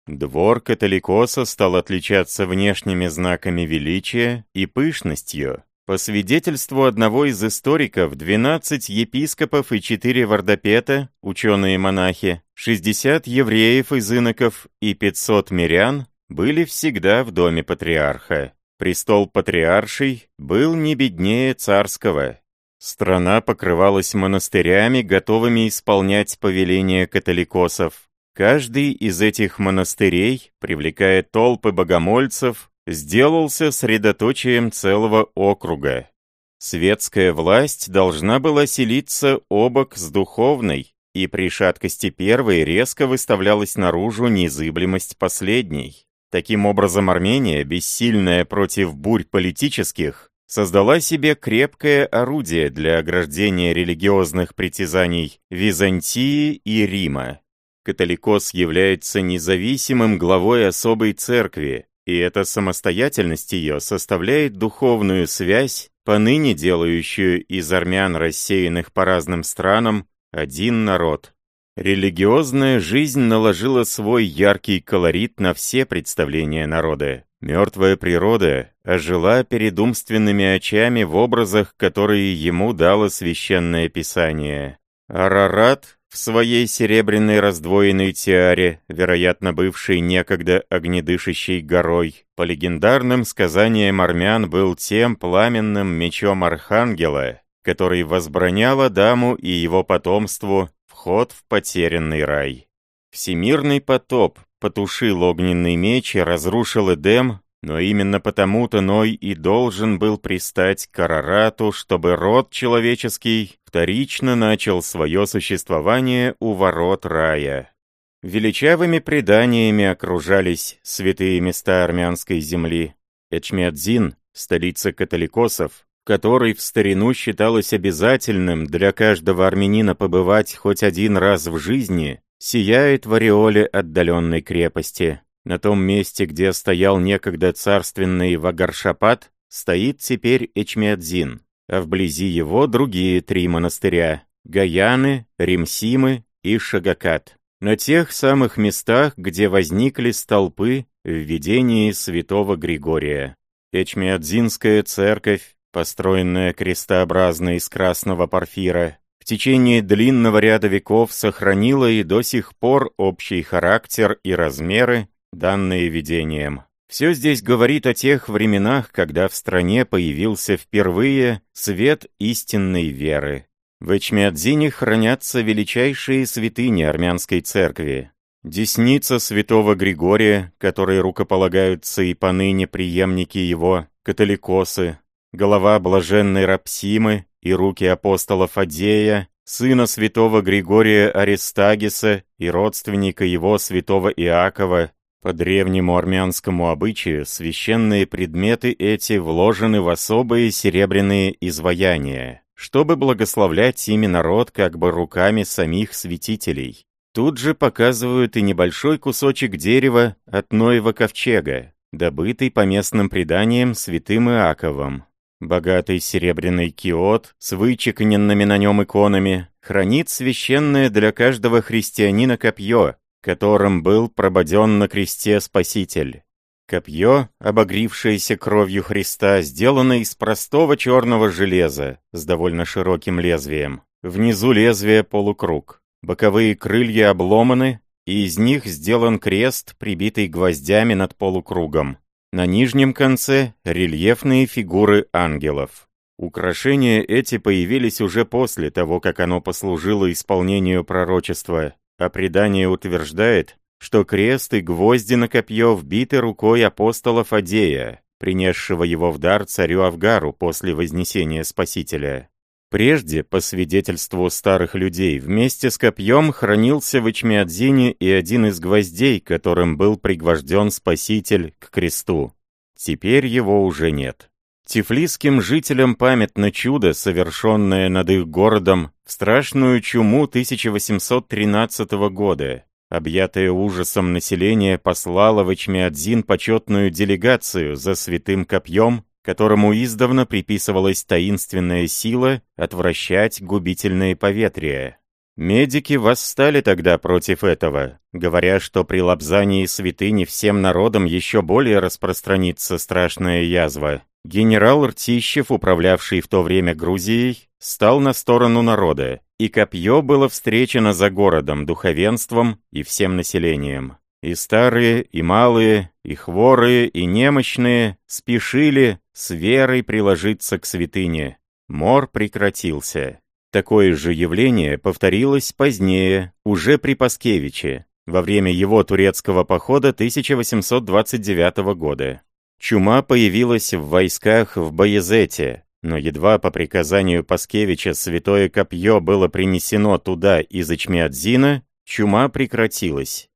Двор католикоса стал отличаться внешними знаками величия и пышностью, по свидетельству одного из историков, 12 епископов и 4 вардопета, ученые-монахи, 60 евреев из иноков и 500 мирян были всегда в доме патриарха. Престол патриарший был не беднее царского. Страна покрывалась монастырями, готовыми исполнять повеления католикосов. Каждый из этих монастырей, привлекая толпы богомольцев, сделался средоточием целого округа. Светская власть должна была селиться обок с духовной, и при шаткости первой резко выставлялась наружу незыблемость последней. Таким образом, Армения, бессильная против бурь политических, создала себе крепкое орудие для ограждения религиозных притязаний Византии и Рима. Католикос является независимым главой особой церкви, и эта самостоятельность ее составляет духовную связь, поныне делающую из армян, рассеянных по разным странам, один народ. Религиозная жизнь наложила свой яркий колорит на все представления народа. Мертвая природа ожила перед умственными очами в образах, которые ему дало священное писание. Арарат в своей серебряной раздвоенной тиаре, вероятно бывшей некогда огнедышащей горой, по легендарным сказаниям армян был тем пламенным мечом архангела, который возбранял Адаму и его потомству вход в потерянный рай. Всемирный потоп потушил огненный меч и разрушил Эдем, но именно потому-то Ной и должен был пристать к Арарату, чтобы род человеческий вторично начал свое существование у ворот рая. Величавыми преданиями окружались святые места армянской земли. Эчмиадзин, столица католикосов, которой в старину считалось обязательным для каждого армянина побывать хоть один раз в жизни, сияет в ореоле отдаленной крепости. На том месте, где стоял некогда царственный Вагаршапат, стоит теперь Эчмиадзин, а вблизи его другие три монастыря – Гаяны, Римсимы и Шагакат. На тех самых местах, где возникли столпы в видении святого Григория. Эчмиадзинская церковь, построенная крестообразно из красного порфира, в течение длинного ряда веков сохранила и до сих пор общий характер и размеры данные видением. Все здесь говорит о тех временах, когда в стране появился впервые свет истинной веры. В Эчмиадзине хранятся величайшие святыни армянской церкви. Десница святого Григория, которой рукополагаются и поныне преемники его, католикосы, голова блаженной Рапсимы и руки апостола Фадея, сына святого Григория Аристагиса и родственника его святого Иакова, по древнему армянскому обычаю священные предметы эти вложены в особые серебряные изваяния, чтобы благословлять ими народ как бы руками самих святителей. Тут же показывают и небольшой кусочек дерева от Ноева ковчега, добытый по местным преданиям святым Иаковом. Богатый серебряный киот с вычеканенными на нем иконами хранит священное для каждого христианина копье, которым был прободен на кресте Спаситель. Копье, обогрившееся кровью Христа, сделано из простого черного железа с довольно широким лезвием. Внизу лезвия полукруг. Боковые крылья обломаны, и из них сделан крест, прибитый гвоздями над полукругом. На нижнем конце рельефные фигуры ангелов. Украшения эти появились уже после того, как оно послужило исполнению пророчества а предание утверждает, что крест и гвозди на копье вбиты рукой апостола Фадея, принесшего его в дар царю Авгару после вознесения Спасителя. Прежде, по свидетельству старых людей, вместе с копьем хранился в Ичмиадзине и один из гвоздей, которым был пригвожден Спаситель к кресту. Теперь его уже нет. Тифлисским жителям памятно чудо, совершенное над их городом в страшную чуму 1813 года. Объятое ужасом население послало в Ичмиадзин почетную делегацию за святым копьем, которому издавна приписывалась таинственная сила отвращать губительные поветрия. Медики восстали тогда против этого, говоря, что при лобзании святыни всем народам еще более распространится страшная язва. Генерал Ртищев, управлявший в то время Грузией, стал на сторону народа, и копье было встречено за городом, духовенством и всем населением. И старые, и малые, и хворые, и немощные спешили с верой приложиться к святыне. Мор прекратился. Такое же явление повторилось позднее, уже при Паскевиче, во время его турецкого похода 1829 года. Чума появилась в войсках в Баязете, но едва по приказанию Паскевича святое копье было принесено туда из Ичмиадзина, чума прекратилась.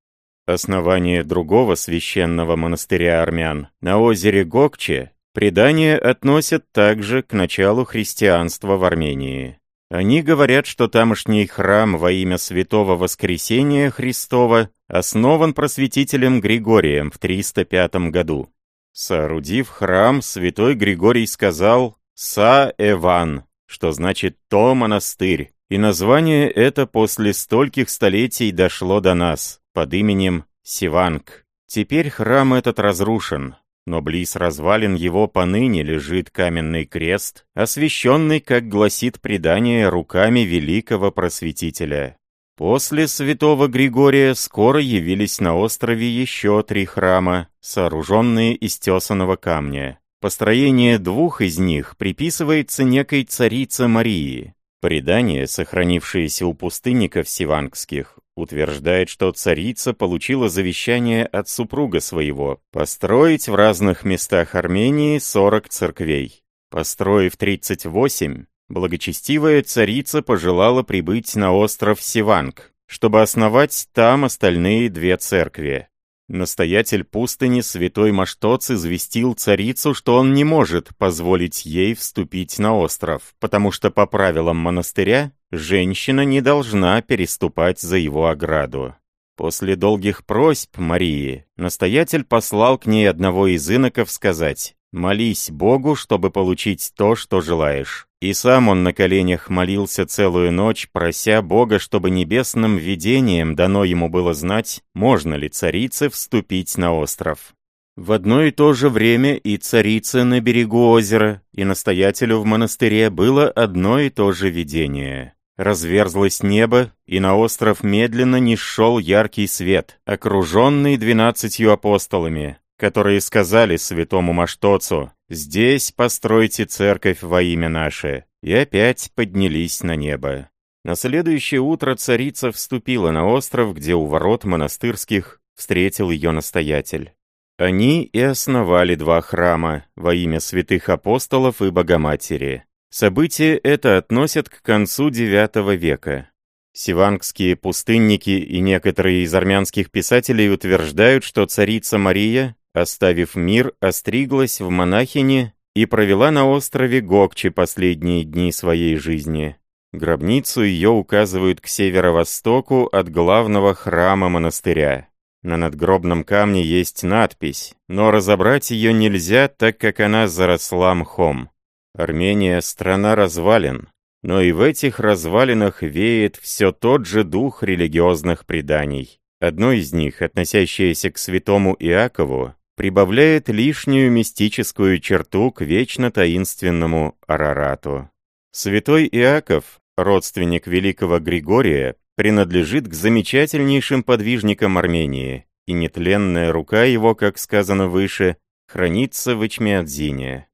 Основание другого священного монастыря армян на озере Гокче предание относят также к началу христианства в Армении. Они говорят, что тамошний храм во имя Святого Воскресения Христова основан просветителем Григорием в 305 году. Соорудив храм, святой Григорий сказал «Са-Эван», что значит «то монастырь», и название это после стольких столетий дошло до нас под именем Сиванг. Теперь храм этот разрушен, но близ развалин его поныне лежит каменный крест, освященный, как гласит предание, руками великого просветителя. После святого Григория скоро явились на острове еще три храма, сооруженные из тесаного камня. Построение двух из них приписывается некой царице Марии. Предание, сохранившееся у пустынников сивангских, утверждает, что царица получила завещание от супруга своего построить в разных местах Армении 40 церквей. Построив 38, благочестивая царица пожелала прибыть на остров Сиванг, чтобы основать там остальные две церкви. Настоятель пустыни святой Маштоц известил царицу, что он не может позволить ей вступить на остров, потому что по правилам монастыря женщина не должна переступать за его ограду. После долгих просьб Марии настоятель послал к ней одного из иноков сказать «Молись Богу, чтобы получить то, что желаешь». И сам он на коленях молился целую ночь, прося Бога, чтобы небесным видением дано ему было знать, можно ли царице вступить на остров. В одно и то же время и царице на берегу озера, и настоятелю в монастыре было одно и то же видение. Разверзлось небо, и на остров медленно не шел яркий свет, окруженный двенадцатью апостолами, которые сказали святому Маштоцу «Здесь постройте церковь во имя наше», и опять поднялись на небо. На следующее утро царица вступила на остров, где у ворот монастырских встретил ее настоятель. Они и основали два храма во имя святых апостолов и Богоматери. Событие это относят к концу IX века. Сивангские пустынники и некоторые из армянских писателей утверждают, что царица Мария Оставив мир, остриглась в монахине и провела на острове Гокче последние дни своей жизни. Гробницу ее указывают к северо-востоку от главного храма монастыря. На надгробном камне есть надпись, но разобрать ее нельзя, так как она заросла мхом. Армения — страна развалин, но и в этих развалинах веет все тот же дух религиозных преданий. Одно из них, относящееся к святому Иакову, прибавляет лишнюю мистическую черту к вечно таинственному Арарату. Святой Иаков, родственник великого Григория, принадлежит к замечательнейшим подвижникам Армении, и нетленная рука его, как сказано выше, хранится в Ичмиадзине.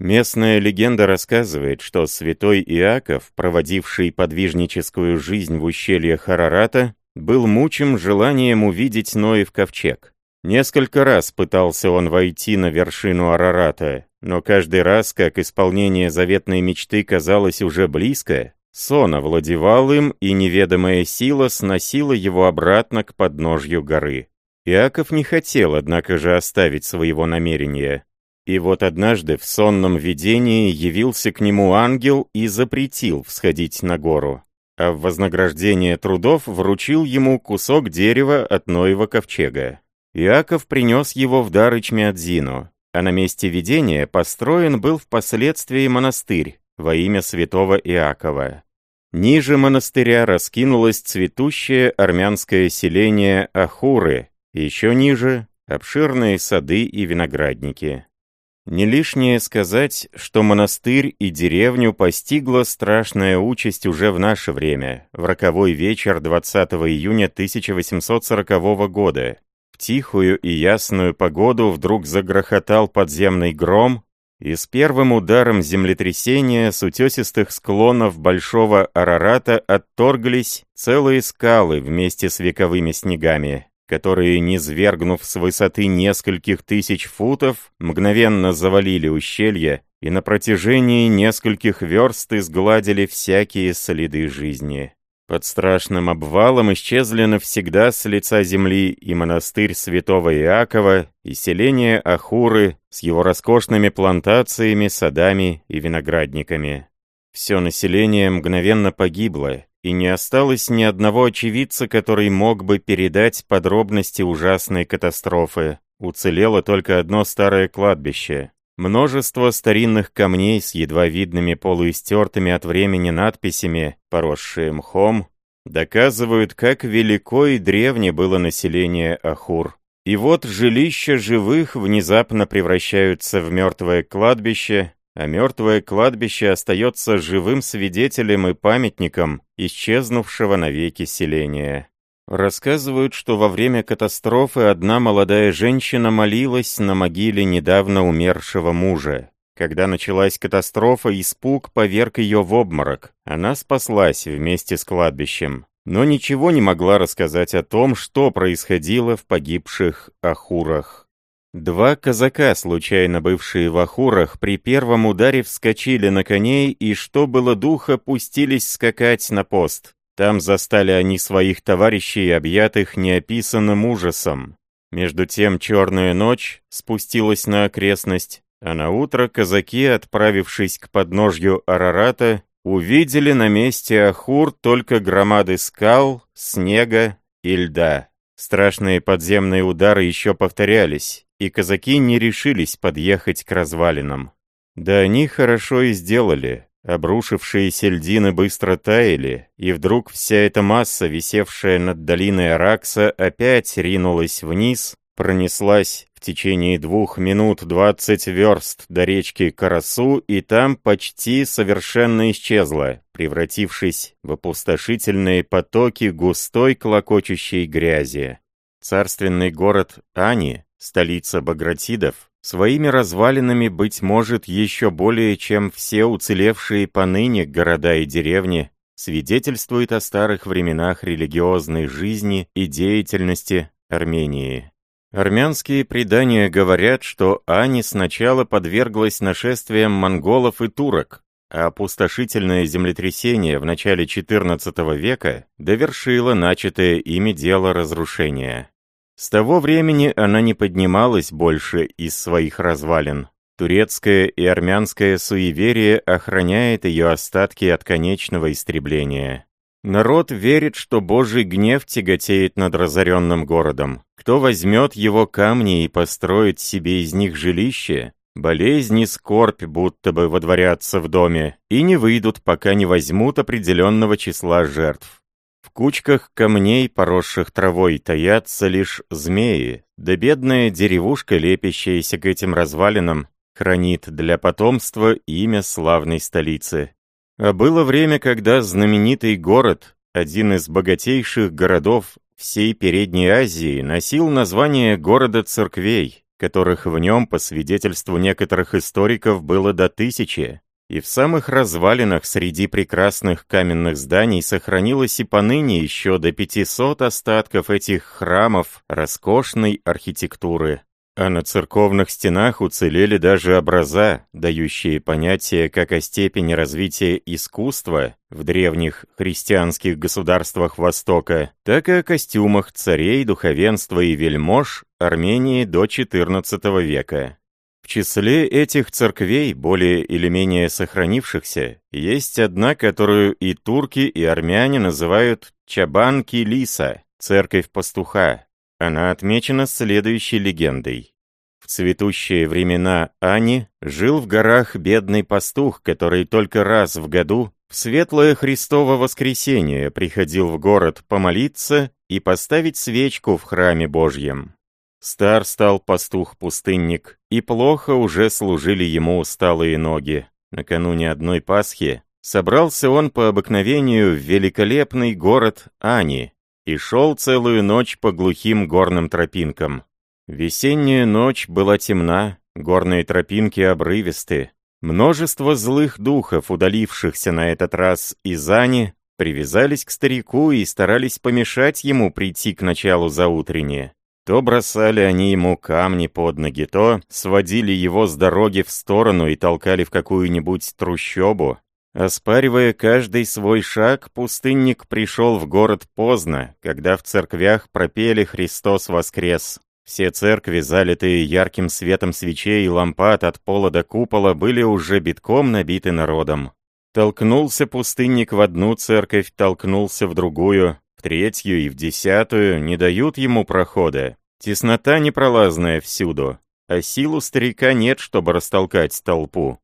Местная легенда рассказывает, что святой Иаков, проводивший подвижническую жизнь в ущелье Харарата, был мучим желанием увидеть Ноев ковчег. Несколько раз пытался он войти на вершину Арарата, но каждый раз, как исполнение заветной мечты казалось уже близко, сон овладевал им, и неведомая сила сносила его обратно к подножью горы. Иаков не хотел, однако же, оставить своего намерения. И вот однажды в сонном видении явился к нему ангел и запретил всходить на гору, а в вознаграждение трудов вручил ему кусок дерева от Ноева ковчега. Иаков принес его в дар Ичмиадзину, а на месте видения построен был впоследствии монастырь во имя святого Иакова. Ниже монастыря раскинулось цветущее армянское селение Ахуры, еще ниже — обширные сады и виноградники. Не лишнее сказать, что монастырь и деревню постигла страшная участь уже в наше время, в роковой вечер 20 июня 1840 года, тихую и ясную погоду вдруг загрохотал подземный гром, и с первым ударом землетрясения с утесистых склонов Большого Арарата отторглись целые скалы вместе с вековыми снегами, которые, низвергнув с высоты нескольких тысяч футов, мгновенно завалили ущелье и на протяжении нескольких верст изгладили всякие следы жизни. Под страшным обвалом исчезли навсегда с лица земли и монастырь святого Иакова, и селение Ахуры с его роскошными плантациями, садами и виноградниками. Все население мгновенно погибло, и не осталось ни одного очевидца, который мог бы передать подробности ужасной катастрофы. Уцелело только одно старое кладбище. Множество старинных камней с едва видными полуистертыми от времени надписями, поросшие мхом, доказывают, как велико и древне было население Ахур. И вот жилища живых внезапно превращаются в мертвое кладбище, а мертвое кладбище остается живым свидетелем и памятником исчезнувшего навеки селения. Рассказывают, что во время катастрофы одна молодая женщина молилась на могиле недавно умершего мужа. Когда началась катастрофа, испуг поверг ее в обморок. Она спаслась вместе с кладбищем, но ничего не могла рассказать о том, что происходило в погибших Ахурах. Два казака, случайно бывшие в Ахурах, при первом ударе вскочили на коней и, что было духа, пустились скакать на пост. Там застали они своих товарищей, объятых неописанным ужасом. Между тем черная ночь спустилась на окрестность, а на утро казаки, отправившись к подножью Арарата, увидели на месте Ахур только громады скал, снега и льда. Страшные подземные удары еще повторялись, и казаки не решились подъехать к развалинам. Да они хорошо и сделали. Обрушившиеся льдины быстро таяли, и вдруг вся эта масса, висевшая над долиной Аракса, опять ринулась вниз, пронеслась в течение двух минут двадцать верст до речки Карасу и там почти совершенно исчезла, превратившись в опустошительные потоки густой клокочущей грязи. Царственный город Ани, столица Багратидов, Своими развалинами, быть может, еще более, чем все уцелевшие поныне города и деревни, свидетельствует о старых временах религиозной жизни и деятельности Армении. Армянские предания говорят, что Ани сначала подверглась нашествиям монголов и турок, а опустошительное землетрясение в начале XIV века довершило начатое ими дело разрушения. С того времени она не поднималась больше из своих развалин. Турецкое и армянское суеверие охраняет ее остатки от конечного истребления. Народ верит, что Божий гнев тяготеет над разоренным городом. Кто возьмет его камни и построит себе из них жилище, болезни, скорбь будто бы водворятся в доме, и не выйдут, пока не возьмут определенного числа жертв. В кучках камней, поросших травой, таятся лишь змеи, да бедная деревушка, лепящаяся к этим развалинам, хранит для потомства имя славной столицы. А было время, когда знаменитый город, один из богатейших городов всей Передней Азии, носил название города церквей, которых в нем, по свидетельству некоторых историков, было до тысячи. И в самых развалинах среди прекрасных каменных зданий сохранилось и поныне еще до 500 остатков этих храмов роскошной архитектуры. А на церковных стенах уцелели даже образа, дающие понятие как о степени развития искусства в древних христианских государствах Востока, так и о костюмах царей, духовенства и вельмож Армении до XIV века. В числе этих церквей, более или менее сохранившихся, есть одна, которую и турки, и армяне называют Чабан-Килиса, церковь пастуха, она отмечена следующей легендой. В цветущие времена Ани жил в горах бедный пастух, который только раз в году в светлое Христово воскресенье приходил в город помолиться и поставить свечку в храме Божьем. Стар стал пастух-пустынник, и плохо уже служили ему усталые ноги. Накануне одной Пасхи собрался он по обыкновению в великолепный город Ани, и шел целую ночь по глухим горным тропинкам. Весенняя ночь была темна, горные тропинки обрывисты. Множество злых духов, удалившихся на этот раз из Ани, привязались к старику и старались помешать ему прийти к началу заутренне. То бросали они ему камни под ноги, то сводили его с дороги в сторону и толкали в какую-нибудь трущобу, Оспаривая каждый свой шаг, пустынник пришел в город поздно, когда в церквях пропели «Христос воскрес». Все церкви, залитые ярким светом свечей и лампад от пола до купола, были уже битком набиты народом. Толкнулся пустынник в одну церковь, толкнулся в другую, в третью и в десятую, не дают ему прохода. Теснота непролазная всюду, а силу старика нет, чтобы растолкать толпу.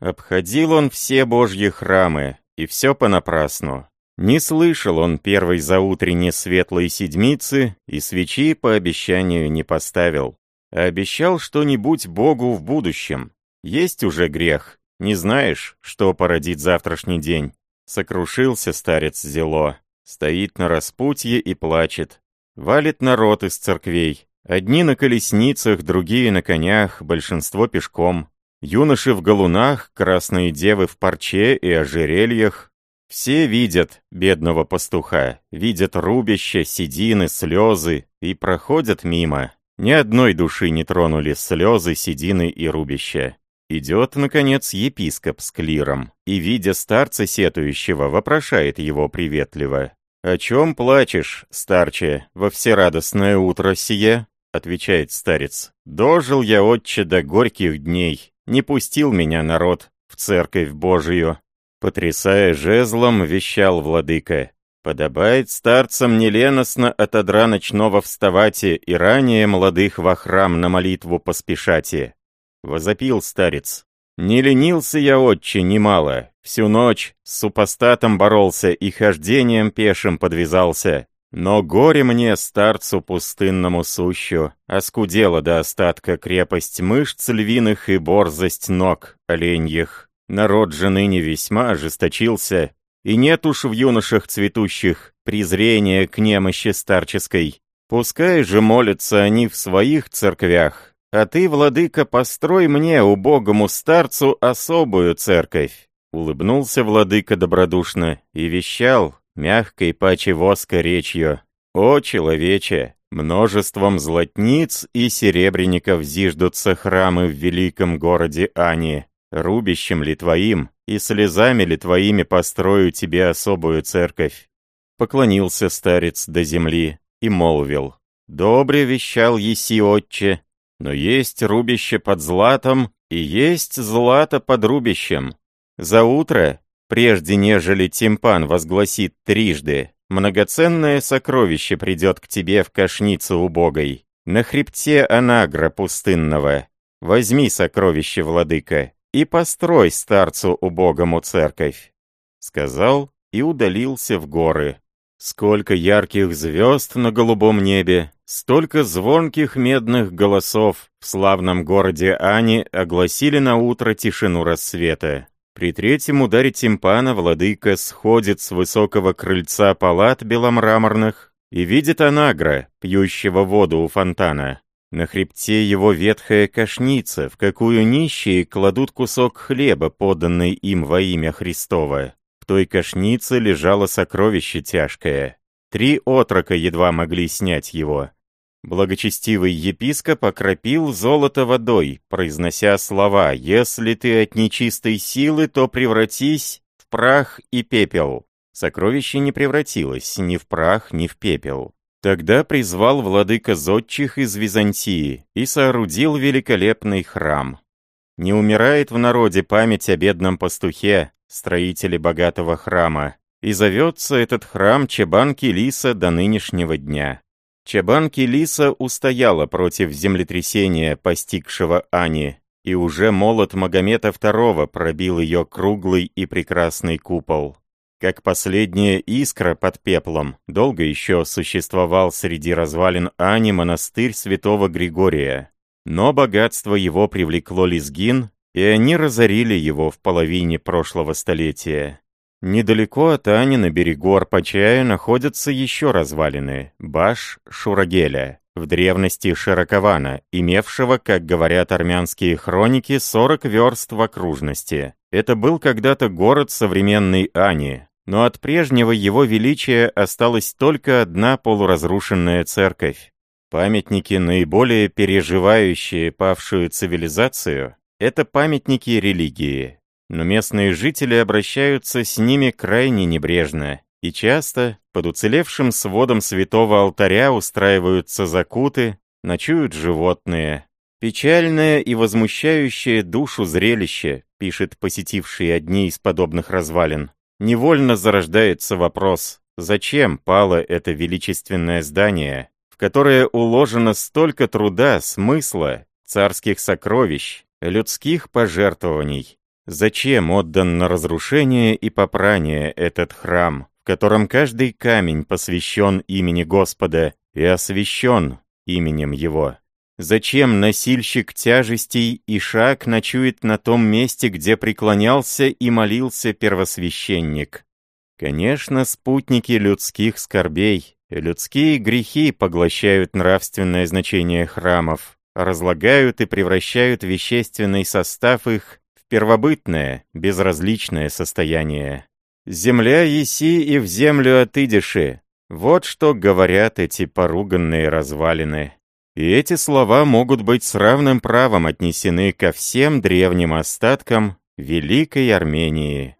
Обходил он все божьи храмы, и все понапрасну. Не слышал он первой заутренней светлой седмицы и свечи по обещанию не поставил. А обещал что-нибудь Богу в будущем. Есть уже грех, не знаешь, что породит завтрашний день. Сокрушился старец Зело, стоит на распутье и плачет. Валит народ из церквей. Одни на колесницах, другие на конях, большинство пешком. Юноши в галунах, красные девы в парче и ожерельях. Все видят бедного пастуха, видят рубище, седины, слезы и проходят мимо. Ни одной души не тронули слезы, седины и рубище. Идет, наконец, епископ с клиром, и, видя старца сетующего, вопрошает его приветливо. «О чем плачешь, старче, во всерадостное утро сие?» — отвечает старец. «Дожил я, отче, до горьких дней, не пустил меня народ в церковь Божию. Потрясая жезлом, вещал владыка. Подобает старцам неленостно от одра ночного вставати и ранее молодых во храм на молитву поспешати. Возопил старец. Не ленился я, отче, немало. Всю ночь с супостатом боролся и хождением пешим подвязался. Но горе мне, старцу пустынному сущу, оскудела до остатка крепость мышц львиных и борзость ног оленьих. Народ же ныне весьма ожесточился, и нет уж в юношах цветущих презрения к немощи старческой. Пускай же молятся они в своих церквях, а ты, владыка, построй мне, убогому старцу, особую церковь. Улыбнулся владыка добродушно и вещал, мягкой паче воска речью. «О, человече, множеством златниц и серебряников зиждутся храмы в великом городе Ани. Рубищем ли твоим и слезами ли твоими построю тебе особую церковь?» Поклонился старец до земли и молвил. «Добре вещал еси, отче, но есть рубище под златом и есть злато под рубищем. За утро Прежде нежели тимпан возгласит трижды, многоценное сокровище придет к тебе в кошницу убогой, на хребте анагра пустынного. Возьми сокровище, владыка, и построй старцу убогому церковь. Сказал и удалился в горы. Сколько ярких звезд на голубом небе, столько звонких медных голосов в славном городе Ани огласили на утро тишину рассвета. При третьем ударе тимпана владыка сходит с высокого крыльца палат беломраморных и видит анагра, пьющего воду у фонтана. На хребте его ветхая кошница, в какую нищие кладут кусок хлеба, поданный им во имя Христова. В той кошнице лежало сокровище тяжкое. Три отрока едва могли снять его. Благочестивый епископ окропил золото водой, произнося слова «Если ты от нечистой силы, то превратись в прах и пепел». Сокровище не превратилось ни в прах, ни в пепел. Тогда призвал владыка зодчих из Византии и соорудил великолепный храм. Не умирает в народе память о бедном пастухе, строителе богатого храма, и зовется этот храм Чебан-Килиса до нынешнего дня. Чабан-Килиса устояла против землетрясения, постигшего Ани, и уже молот Магомета II пробил ее круглый и прекрасный купол. Как последняя искра под пеплом, долго еще существовал среди развалин Ани монастырь святого Григория. Но богатство его привлекло Лизгин, и они разорили его в половине прошлого столетия. Недалеко от Ани на берегу Арпачая находятся еще развалины – баш Шурагеля, в древности Широкована, имевшего, как говорят армянские хроники, 40 верст в окружности. Это был когда-то город современной Ани, но от прежнего его величия осталась только одна полуразрушенная церковь. Памятники, наиболее переживающие павшую цивилизацию, это памятники религии, но местные жители обращаются с ними крайне небрежно, и часто под уцелевшим сводом святого алтаря устраиваются закуты, ночуют животные. «Печальное и возмущающее душу зрелище», пишет посетивший одни из подобных развалин. Невольно зарождается вопрос, зачем пало это величественное здание, в которое уложено столько труда, смысла, царских сокровищ, людских пожертвований. Зачем отдан на разрушение и попрание этот храм, в котором каждый камень посвящен имени Господа и освящен именем Его? Зачем носильщик тяжестей и шаг ночует на том месте, где преклонялся и молился первосвященник? Конечно, спутники людских скорбей, людские грехи поглощают нравственное значение храмов, разлагают и превращают вещественный состав их первобытное, безразличное состояние. «Земля еси и в землю отыдеши» — вот что говорят эти поруганные развалины. И эти слова могут быть с равным правом отнесены ко всем древним остаткам Великой Армении.